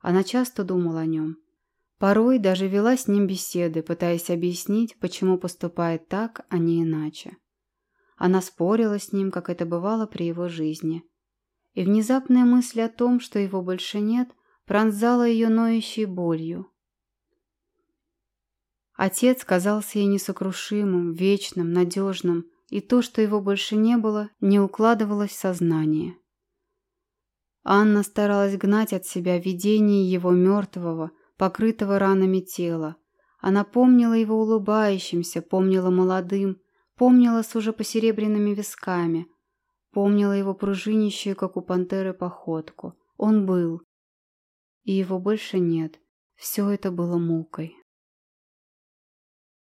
Она часто думала о нем. Порой даже вела с ним беседы, пытаясь объяснить, почему поступает так, а не иначе. Она спорила с ним, как это бывало при его жизни. И внезапная мысль о том, что его больше нет, пронзала ее ноющей болью. Отец казался ей несокрушимым, вечным, надежным, и то, что его больше не было, не укладывалось в сознание. Анна старалась гнать от себя видение его мертвого, покрытого ранами тела. Она помнила его улыбающимся, помнила молодым, помнила с уже посеребряными висками, помнила его пружинищую, как у пантеры, походку. Он был. И его больше нет. Все это было мукой.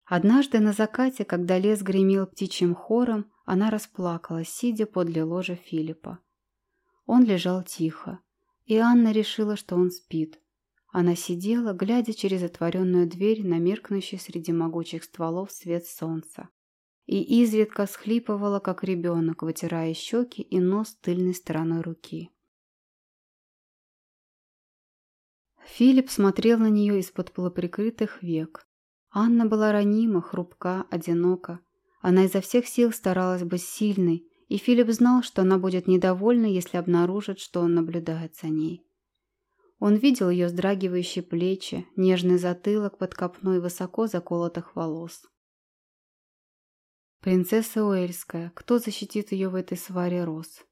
Однажды на закате, когда лес гремел птичьим хором, она расплакалась, сидя подле ложа Филиппа. Он лежал тихо, и Анна решила, что он спит. Она сидела, глядя через отворенную дверь на меркнущий среди могучих стволов свет солнца. И изредка схлипывала, как ребенок, вытирая щеки и нос тыльной стороной руки. Филипп смотрел на нее из-под полуприкрытых век. Анна была ранима, хрупка, одинока. Она изо всех сил старалась быть сильной, и Филипп знал, что она будет недовольна, если обнаружит, что он наблюдает за ней. Он видел ее сдрагивающие плечи, нежный затылок под копной высоко заколотых волос. Принцесса Уэльская, кто защитит ее в этой сваре роз?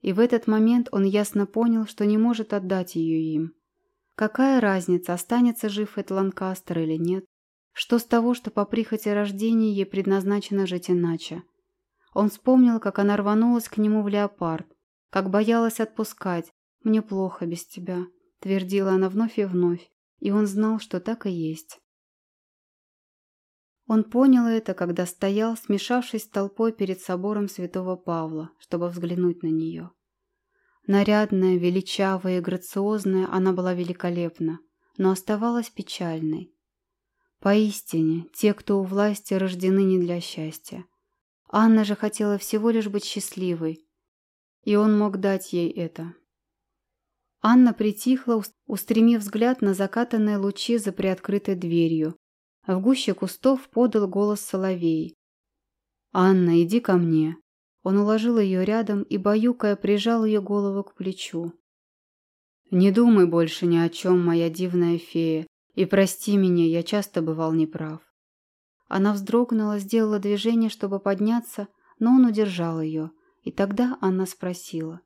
И в этот момент он ясно понял, что не может отдать ее им. Какая разница, останется жив Эд Ланкастер или нет? Что с того, что по прихоти рождения ей предназначено жить иначе? Он вспомнил, как она рванулась к нему в леопард, как боялась отпускать. «Мне плохо без тебя», — твердила она вновь и вновь, и он знал, что так и есть. Он понял это, когда стоял, смешавшись с толпой перед собором святого Павла, чтобы взглянуть на нее. Нарядная, величавая и грациозная, она была великолепна, но оставалась печальной. Поистине, те, кто у власти, рождены не для счастья. Анна же хотела всего лишь быть счастливой, и он мог дать ей это. Анна притихла, устремив взгляд на закатанные лучи за приоткрытой дверью. В гуще кустов подал голос соловей. «Анна, иди ко мне». Он уложил ее рядом и, баюкая, прижал ее голову к плечу. «Не думай больше ни о чем, моя дивная фея, и прости меня, я часто бывал неправ». Она вздрогнула, сделала движение, чтобы подняться, но он удержал ее, и тогда Анна спросила.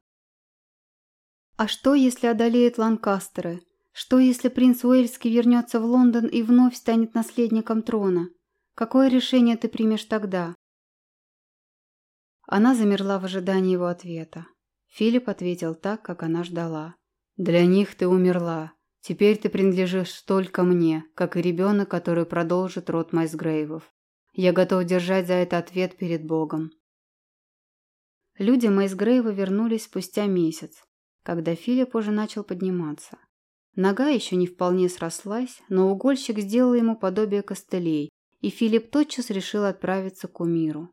«А что, если одолеет Ланкастеры? Что, если принц Уэльский вернется в Лондон и вновь станет наследником трона? Какое решение ты примешь тогда?» Она замерла в ожидании его ответа. Филипп ответил так, как она ждала. «Для них ты умерла. Теперь ты принадлежишь только мне, как и ребенок, который продолжит род Майсгрейвов. Я готов держать за это ответ перед Богом». Люди Майсгрейва вернулись спустя месяц, когда Филипп уже начал подниматься. Нога еще не вполне срослась, но угольщик сделал ему подобие костылей, и Филипп тотчас решил отправиться к умиру.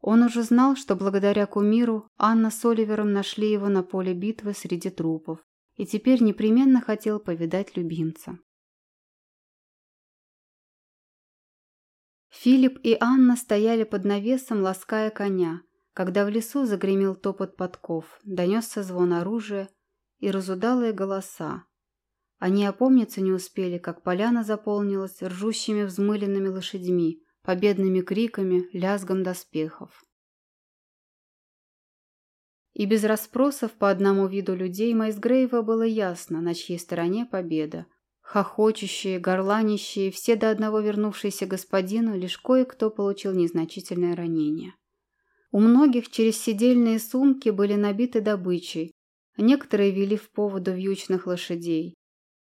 Он уже знал, что благодаря кумиру Анна с Оливером нашли его на поле битвы среди трупов и теперь непременно хотел повидать любимца. Филипп и Анна стояли под навесом, лаская коня, когда в лесу загремел топот подков, донесся звон оружия и разудалые голоса. Они опомниться не успели, как поляна заполнилась ржущими взмыленными лошадьми, победными криками, лязгом доспехов. И без расспросов по одному виду людей Майсгрейва было ясно, на чьей стороне победа. Хохочущие, горланищие, все до одного вернувшиеся господину, лишь кое-кто получил незначительное ранение. У многих через сидельные сумки были набиты добычей, некоторые вели в поводу вьючных лошадей.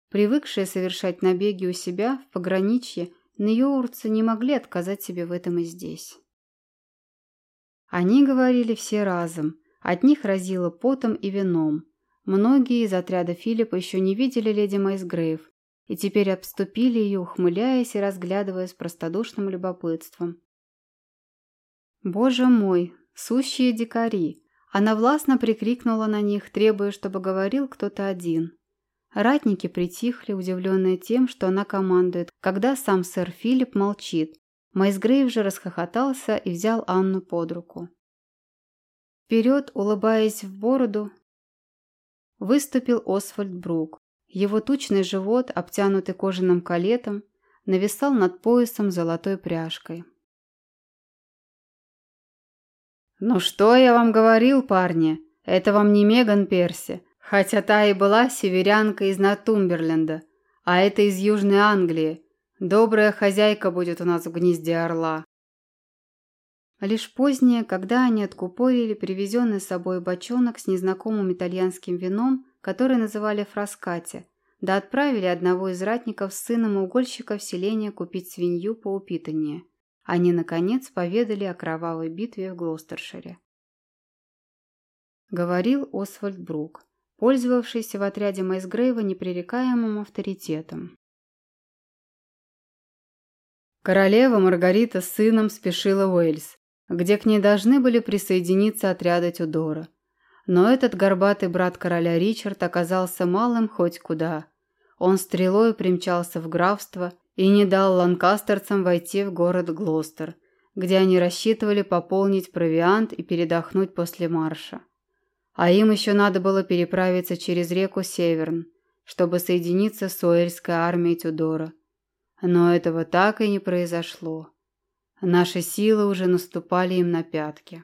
Привыкшие совершать набеги у себя в пограничье, Ньюурцы не могли отказать себе в этом и здесь. Они говорили все разом, от них разило потом и вином. Многие из отряда Филиппа еще не видели леди Майсгрейв и теперь обступили ее, ухмыляясь и разглядывая с простодушным любопытством. «Боже мой, сущие дикари!» Она властно прикрикнула на них, требуя, чтобы говорил кто-то один. Ратники притихли, удивленные тем, что она командует, когда сам сэр Филипп молчит. Майсгрейв же расхохотался и взял Анну под руку. Вперед, улыбаясь в бороду, выступил Освальд Брук. Его тучный живот, обтянутый кожаным калетом, нависал над поясом золотой пряжкой. «Ну что я вам говорил, парни? Это вам не Меган Перси. Хотя та и была северянка из Натумберленда, а это из Южной Англии. Добрая хозяйка будет у нас в гнезде орла. Лишь позднее, когда они откупорили привезенный с собой бочонок с незнакомым итальянским вином, который называли фраскати, да отправили одного из ратников с сыном угольщика в селение купить свинью по упитаннее. Они, наконец, поведали о кровавой битве в Глостершире. Говорил Освальд Брук пользовавшийся в отряде Майсгрейва непререкаемым авторитетом. Королева Маргарита с сыном спешила в Уэльс, где к ней должны были присоединиться отряды Тюдора. Но этот горбатый брат короля Ричард оказался малым хоть куда. Он стрелой примчался в графство и не дал ланкастерцам войти в город Глостер, где они рассчитывали пополнить провиант и передохнуть после марша. А им еще надо было переправиться через реку Северн, чтобы соединиться с Уэльской армией Тюдора. Но этого так и не произошло. Наши силы уже наступали им на пятки.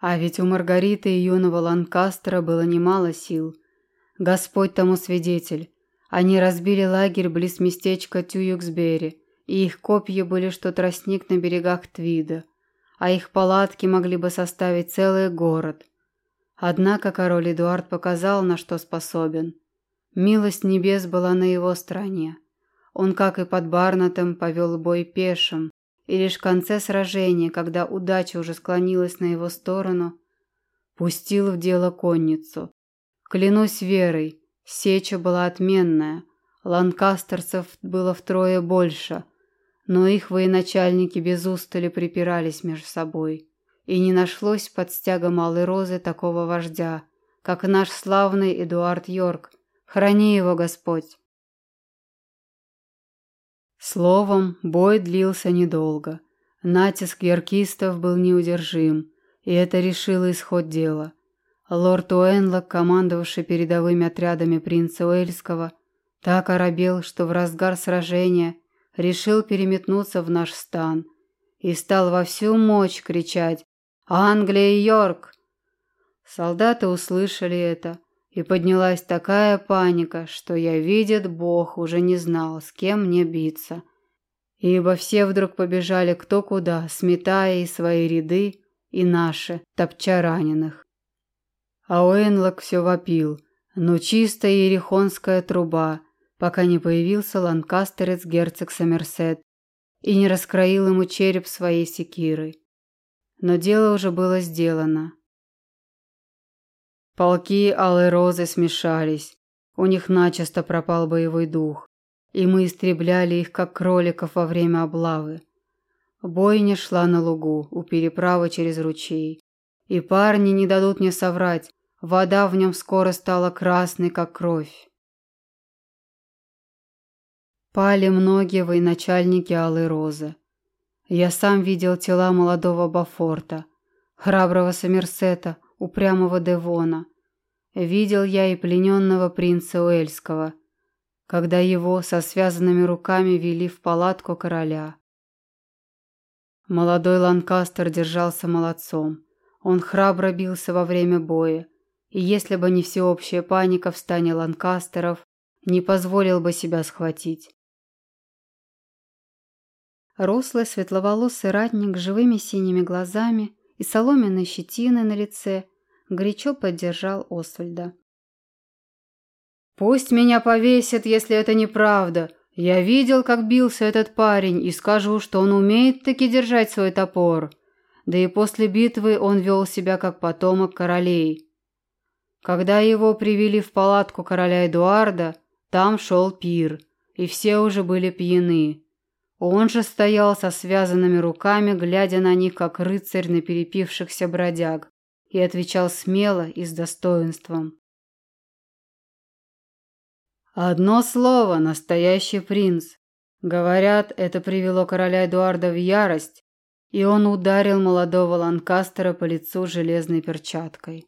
А ведь у Маргариты и юного Ланкастера было немало сил. Господь тому свидетель. Они разбили лагерь близ местечка Тююксбери, и их копья были что тростник на берегах Твида – а их палатки могли бы составить целый город. Однако король Эдуард показал, на что способен. Милость небес была на его стороне. Он, как и под Барнатом, повел бой пешим, и лишь в конце сражения, когда удача уже склонилась на его сторону, пустил в дело конницу. Клянусь верой, сеча была отменная, ланкастерцев было втрое больше – но их военачальники без устали припирались между собой. И не нашлось под стягом Малой Розы такого вождя, как наш славный Эдуард Йорк. Храни его, Господь! Словом, бой длился недолго. Натиск яркистов был неудержим, и это решило исход дела. Лорд Уэнлок, командовавший передовыми отрядами принца Уэльского, так оробел, что в разгар сражения – решил переметнуться в наш стан и стал во всю мощь кричать «Англия и Йорк!». Солдаты услышали это, и поднялась такая паника, что я, видит Бог, уже не знал, с кем мне биться. Ибо все вдруг побежали кто куда, сметая и свои ряды, и наши, топча раненых. А Уэнлок все вопил, ну чистая ерехонская труба, пока не появился ланкастерец герцог Сомерсет и не раскроил ему череп своей секирой. Но дело уже было сделано. Полки Алой Розы смешались, у них начисто пропал боевой дух, и мы истребляли их, как кроликов во время облавы.
Бойня шла на лугу у переправы через ручей. И парни не дадут мне соврать, вода в нем скоро стала красной, как кровь. Пали многие военачальники Алой Розы. Я сам видел тела молодого Бафорта, храброго Сомерсета, упрямого Девона. Видел я и плененного принца Уэльского, когда его со связанными руками вели в палатку короля. Молодой Ланкастер держался молодцом. Он храбро бился во время боя, и если бы не всеобщая паника в стане Ланкастеров, не позволил бы себя схватить.
Рослый светловолосый ратник с живыми синими глазами и соломенной щетиной на лице горячо поддержал Освальда.
«Пусть меня повесят, если это неправда. Я видел, как бился этот парень, и скажу, что он умеет таки держать свой топор. Да и после битвы он вел себя как потомок королей. Когда его привели в палатку короля Эдуарда, там шел пир, и все уже были пьяны. Он же стоял со связанными руками, глядя на них, как рыцарь на перепившихся бродяг, и отвечал смело и с достоинством. «Одно слово, настоящий принц. Говорят, это привело короля Эдуарда в ярость, и он ударил молодого Ланкастера по лицу железной перчаткой.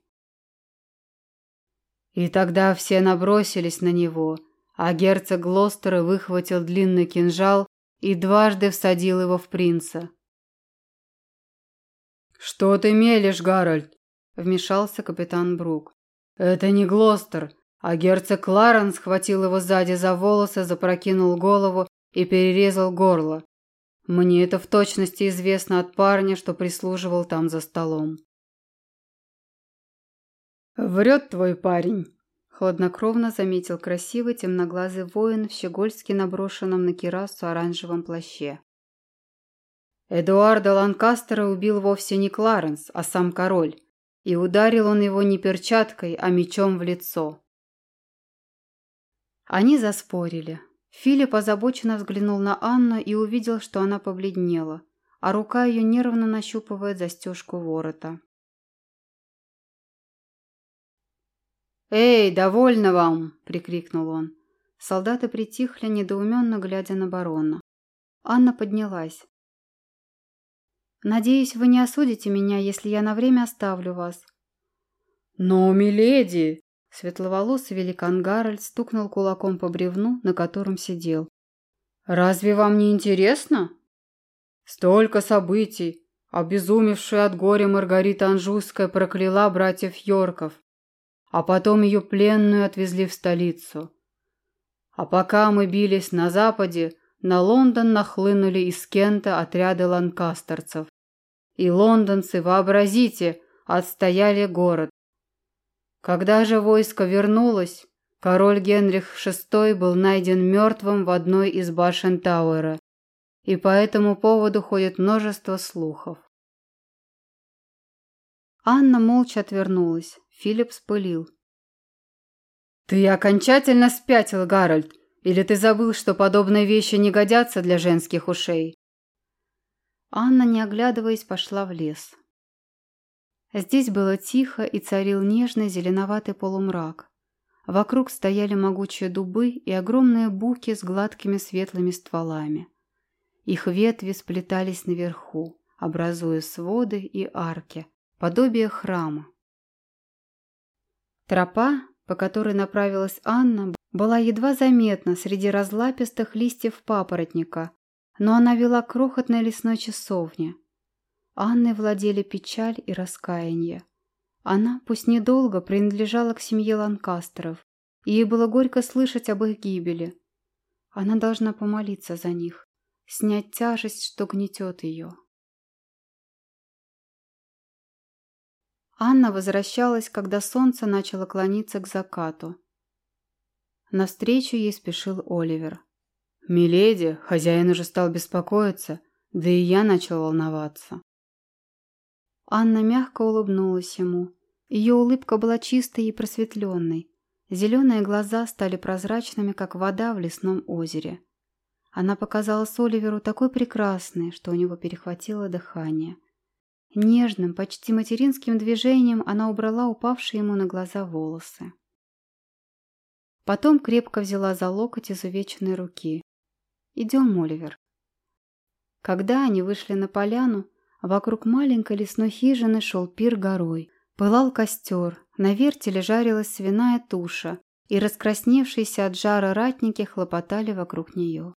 И тогда все набросились на него, а герцог Глостера выхватил длинный кинжал и дважды всадил его в принца. «Что ты мелешь, Гарольд?» – вмешался капитан Брук. «Это не Глостер, а герцог Кларенс схватил его сзади за волосы, запрокинул голову и перерезал горло. Мне это в точности известно от парня, что прислуживал там за столом». «Врет твой парень», Хладнокровно заметил красивый темноглазый воин в щегольски наброшенном на кирасу оранжевом плаще. Эдуарда Ланкастера убил вовсе не Кларенс, а сам король, и ударил он его не перчаткой, а мечом в лицо. Они заспорили. Филипп озабоченно взглянул на Анну и увидел, что она побледнела, а рука ее нервно нащупывает застежку ворота. «Эй, довольно вам!» – прикрикнул он. Солдаты притихли, недоуменно глядя на барона.
Анна поднялась. «Надеюсь, вы не осудите меня, если я на время оставлю вас».
«Но, миледи!» Светловолосый великан Гарольд стукнул кулаком по бревну, на котором сидел. «Разве вам не интересно?» «Столько событий! Обезумевшая от горя Маргарита Анжузская прокляла братьев Йорков а потом ее пленную отвезли в столицу. А пока мы бились на западе, на Лондон нахлынули из Кента отряды ланкастерцев. И лондонцы, вообразите, отстояли город. Когда же войско вернулось, король Генрих VI был найден мертвым в одной из башен Тауэра, и по этому поводу ходит множество слухов.
Анна молча отвернулась. Филипп спылил.
«Ты окончательно спятил, Гарольд, или ты забыл, что подобные вещи не годятся для женских ушей?»
Анна, не оглядываясь, пошла в лес. Здесь было тихо и царил нежный зеленоватый полумрак. Вокруг стояли могучие дубы и огромные буки с гладкими светлыми стволами. Их ветви сплетались наверху, образуя своды и арки, подобие храма. Тропа, по которой направилась Анна, была едва заметна среди разлапистых листьев папоротника, но она вела крохотной лесной часовне. Анной владели печаль и раскаяние. Она, пусть недолго, принадлежала к семье Ланкастеров, и ей было горько слышать об их гибели. Она должна помолиться за них, снять тяжесть, что гнетет ее. Анна возвращалась, когда солнце начало клониться к закату. Навстречу ей спешил Оливер.
«Миледи, хозяин уже стал беспокоиться, да и я начал волноваться».
Анна мягко улыбнулась ему. Ее улыбка была чистой и просветленной. Зеленые глаза стали прозрачными, как вода в лесном озере. Она показалась Оливеру такой прекрасной, что у него перехватило дыхание. Нежным, почти материнским движением она убрала упавшие ему на глаза волосы. Потом крепко взяла за локоть изувеченной руки. «Идем, Оливер». Когда они вышли на поляну, вокруг маленькой лесной хижины шел пир горой. Пылал костер, на вертеле жарилась свиная туша, и раскрасневшиеся от жара ратники хлопотали вокруг нее.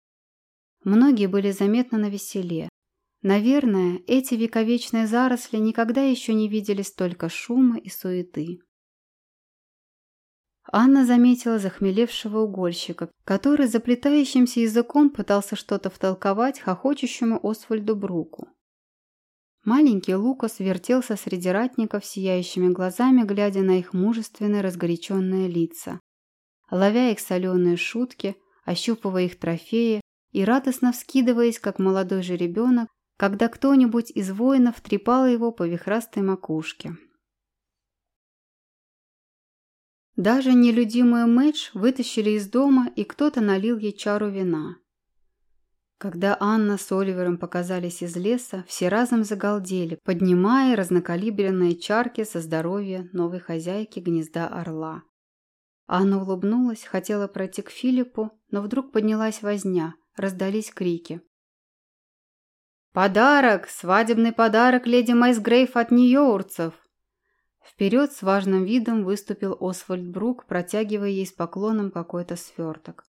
Многие были заметно на веселе. Наверное, эти вековечные заросли никогда еще не видели столько шума и суеты. Анна заметила захмелевшего угольщика, который заплетающимся языком пытался что-то втолковать хохочущему Освальду Бруку. Маленький Лукас вертелся среди ратников сияющими глазами, глядя на их мужественные разгоряченные лица, ловя их соленые шутки, ощупывая их трофеи и радостно вскидываясь, как молодой же ребенок, когда кто-нибудь из воинов трепал его по вихрастой макушке. Даже нелюдимую Мэдж вытащили из дома, и кто-то налил ей чару вина. Когда Анна с Оливером показались из леса, все разом загалдели, поднимая разнокалиберные чарки со здоровья новой хозяйки гнезда орла. Анна улыбнулась, хотела пройти к Филиппу, но вдруг поднялась возня, раздались крики. «Подарок! Свадебный подарок леди Майсгрейв от нью-йоркцев!» Вперед с важным видом выступил Освальд Брук, протягивая ей с поклоном какой-то сверток.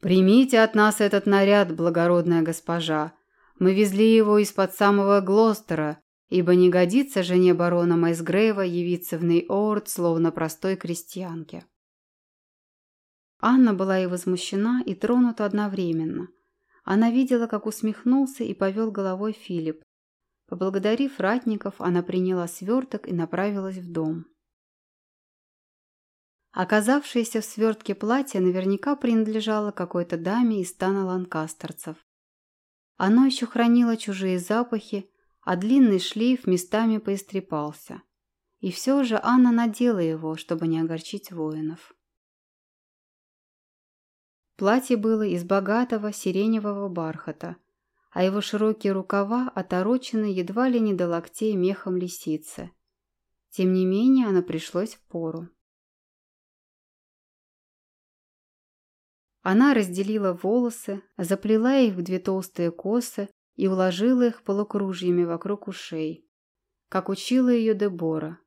«Примите от нас этот наряд, благородная госпожа. Мы везли его из-под самого Глостера, ибо не годится жене барона Майсгрейва явиться в Ней-Оурт, словно простой крестьянке». Анна была и возмущена, и тронута одновременно. Она видела, как усмехнулся и повел головой Филипп, Поблагодарив ратников, она приняла сверток и направилась в дом. Оказавшееся в свертке платье наверняка принадлежало какой-то даме из стана ланкастерцев. Оно еще хранило чужие запахи, а длинный шлейф местами поистрепался. И все же Анна надела его, чтобы не огорчить воинов. Платье было из богатого сиреневого бархата, а его широкие рукава оторочены едва ли не до локтей мехом лисицы. Тем не менее, оно пришлось в пору. Она разделила волосы, заплела их в две толстые косы и уложила их полукружьями вокруг ушей, как учила ее Дебора.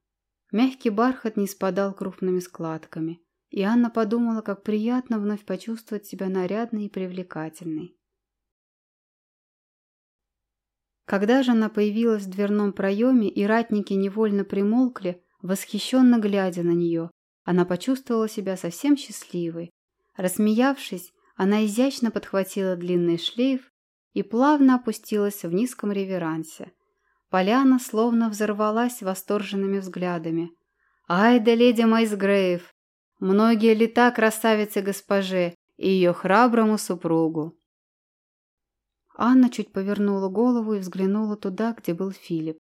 Мягкий бархат не спадал крупными складками, и Анна подумала, как приятно вновь почувствовать себя нарядной и привлекательной. Когда же она появилась в дверном проеме, и ратники невольно примолкли, восхищенно глядя на нее, она почувствовала себя совсем счастливой. Рассмеявшись, она изящно подхватила длинный шлейф и плавно опустилась в низком реверансе. Поляна словно взорвалась восторженными взглядами. «Ай да леди Майсгрейв! Многие лета красавице госпоже и ее храброму супругу!» Анна чуть повернула голову и взглянула туда, где был Филипп.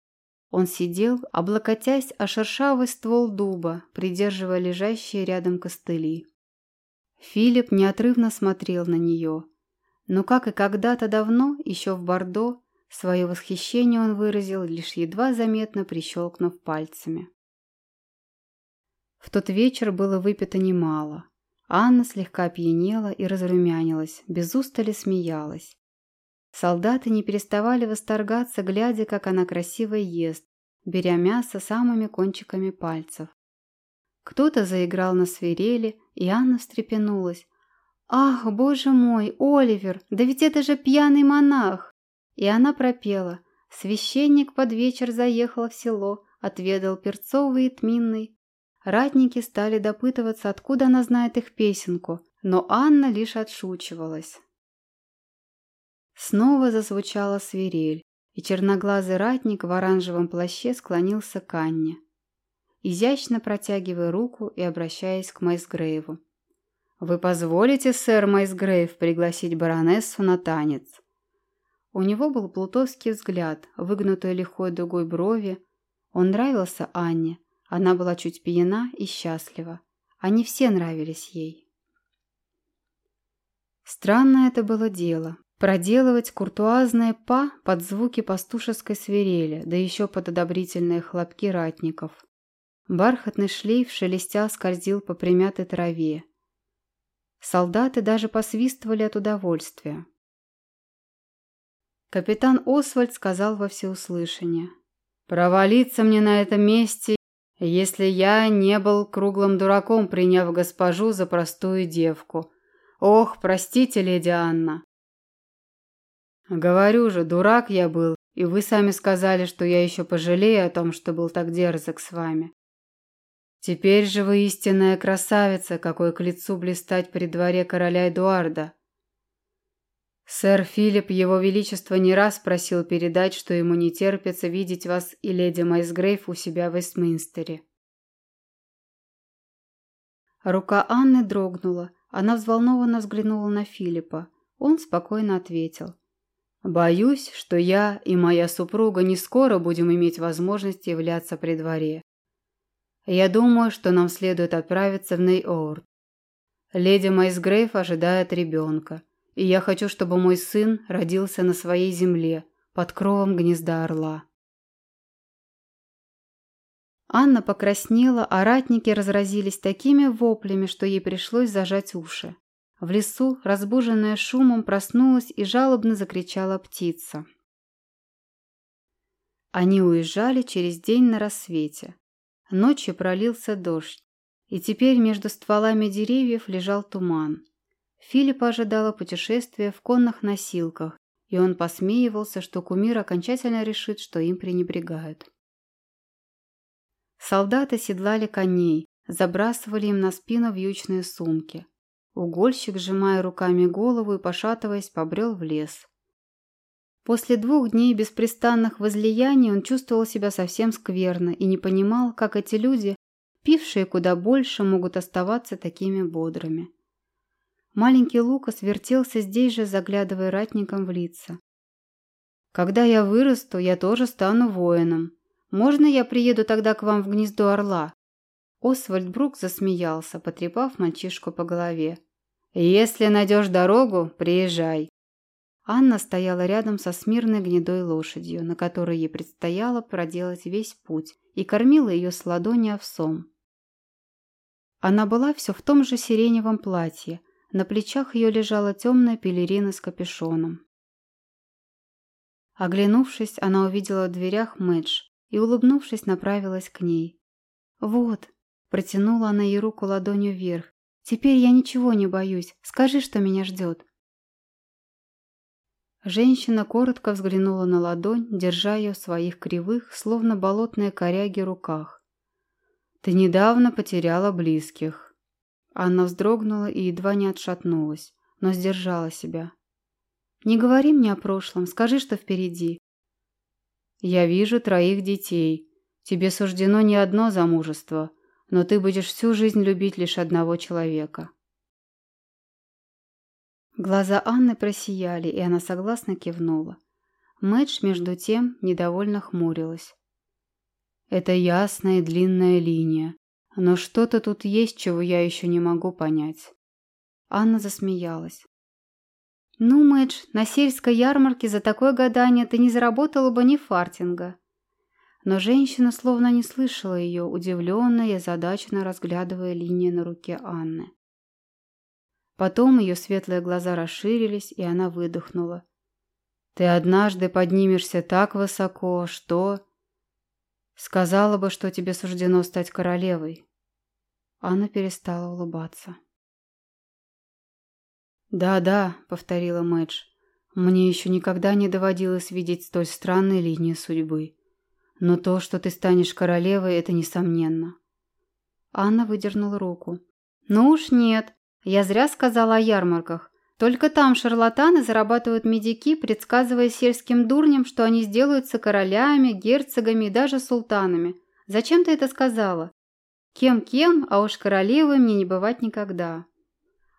Он сидел, облокотясь о шершавый ствол дуба, придерживая лежащие рядом костыли. Филипп неотрывно смотрел на нее. Но, как и когда-то давно, еще в Бордо, свое восхищение он выразил, лишь едва заметно прищелкнув пальцами. В тот вечер было выпито немало. Анна слегка опьянела и разрумянилась, без устали смеялась. Солдаты не переставали восторгаться, глядя, как она красиво ест, беря мясо самыми кончиками пальцев. Кто-то заиграл на свирели, и Анна встрепенулась. «Ах, боже мой, Оливер, да ведь это же пьяный монах!» И она пропела. Священник под вечер заехал в село, отведал перцовый и тминный. Ратники стали допытываться, откуда она знает их песенку, но Анна лишь отшучивалась. Снова зазвучала свирель, и черноглазый ратник в оранжевом плаще склонился к Анне, изящно протягивая руку и обращаясь к Майсгрейву. «Вы позволите, сэр Майсгрейв, пригласить баронессу на танец?» У него был плутовский взгляд, выгнутой лихой дугой брови. Он нравился Анне, она была чуть пьяна и счастлива. Они все нравились ей. Странное это было дело. Проделывать куртуазное па под звуки пастушеской свирели, да еще под одобрительные хлопки ратников. Бархатный шлейф шелестя скользил по примятой траве. Солдаты даже посвистывали от удовольствия. Капитан Освальд сказал во всеуслышание. «Провалиться мне на этом месте, если я не был круглым дураком, приняв госпожу за простую девку. Ох, простите, леди Анна!» «Говорю же, дурак я был, и вы сами сказали, что я еще пожалею о том, что был так дерзок с вами. Теперь же вы истинная красавица, какой к лицу блистать при дворе короля Эдуарда. Сэр Филипп, его величество, не раз просил передать, что ему не терпится видеть вас и леди Майсгрейв у себя в Вестминстере. Рука Анны дрогнула. Она взволнованно взглянула на Филиппа. Он спокойно ответил. «Боюсь, что я и моя супруга не скоро будем иметь возможность являться при дворе. Я думаю, что нам следует отправиться в Нейорд. Леди Майсгрейв ожидает ребенка, и я хочу, чтобы мой сын родился на своей земле, под кровом гнезда орла. Анна покраснела, а ратники разразились такими воплями, что ей пришлось зажать уши. В лесу, разбуженная шумом, проснулась и жалобно закричала птица. Они уезжали через день на рассвете. Ночью пролился дождь, и теперь между стволами деревьев лежал туман. Филиппа ожидала путешествия в конных носилках, и он посмеивался, что кумир окончательно решит, что им пренебрегают. Солдаты седлали коней, забрасывали им на спину вьючные сумки. Угольщик, сжимая руками голову и пошатываясь, побрел в лес. После двух дней беспрестанных возлияний он чувствовал себя совсем скверно и не понимал, как эти люди, пившие куда больше, могут оставаться такими бодрыми. Маленький Лукас вертелся здесь же, заглядывая ратникам в лица. «Когда я вырасту, я тоже стану воином. Можно я приеду тогда к вам в гнездо орла?» Освальд Брук засмеялся, потрепав мальчишку по голове. «Если найдешь дорогу, приезжай. Анна стояла рядом со смирной гнедой лошадью, на которой ей предстояло проделать весь путь, и кормила ее с ладони овсом. Она была все в том же сиреневом платье, на плечах ее лежала темная пелерина с капюшоном. Оглянувшись, она увидела в дверях Мэдж и, улыбнувшись, направилась к ней. «Вот», — протянула она ей руку ладонью вверх, — «теперь я ничего не боюсь. Скажи, что меня ждет». Женщина коротко взглянула на ладонь, держа ее в своих кривых, словно болотные коряги, руках. «Ты недавно потеряла близких». Анна вздрогнула и едва не отшатнулась, но сдержала себя. «Не говори мне о прошлом, скажи, что впереди». «Я вижу троих детей. Тебе суждено не одно замужество, но ты будешь всю жизнь любить лишь одного человека». Глаза Анны просияли, и она согласно кивнула. Мэдж, между тем, недовольно хмурилась. «Это ясная длинная линия, но что-то тут есть, чего я еще не могу понять». Анна засмеялась. «Ну, Мэдж, на сельской ярмарке за такое гадание ты не заработала бы ни фартинга». Но женщина словно не слышала ее, удивленная и озадаченно разглядывая линии на руке Анны. Потом ее светлые глаза расширились, и она выдохнула. «Ты однажды поднимешься так высоко, что...» «Сказала бы, что тебе суждено стать королевой». Анна перестала улыбаться. «Да-да», — повторила Мэдж, — «мне еще никогда не доводилось видеть столь странной линии судьбы. Но то, что ты станешь королевой, это несомненно». Анна выдернула руку. «Ну уж нет, я зря сказала о ярмарках. Только там шарлатаны зарабатывают медики, предсказывая сельским дурням, что они сделаются королями, герцогами и даже султанами. Зачем ты это сказала? Кем-кем, а уж королевой мне не бывать никогда.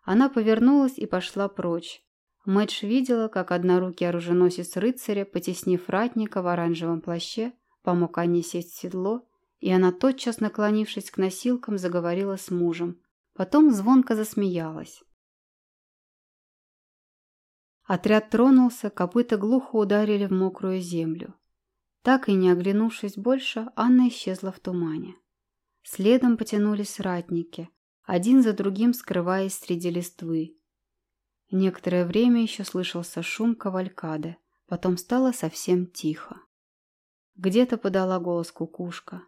Она повернулась и пошла прочь. Мэтч видела, как однорукий оруженосец рыцаря, потеснив ратника в оранжевом плаще, помог Анне сесть в седло, и она, тотчас наклонившись к носилкам, заговорила с мужем. Потом звонко засмеялась. Отряд тронулся, копыта глухо ударили в мокрую землю. Так и не оглянувшись больше, Анна исчезла в тумане. Следом потянулись ратники, один за другим скрываясь среди листвы. Некоторое время еще слышался шум кавалькады, потом стало совсем тихо. Где-то подала голос кукушка.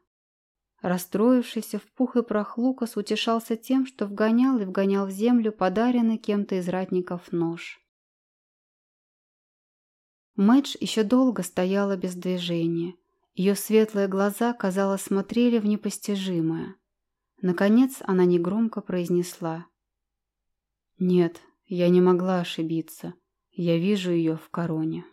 Расстроившийся в пух и прах Лукас утешался тем, что вгонял и вгонял в землю подаренный кем-то из ратников нож. Мэдж еще долго стояла без движения. Ее светлые глаза, казалось, смотрели в непостижимое. Наконец она негромко произнесла. «Нет, я не могла ошибиться. Я вижу ее в короне».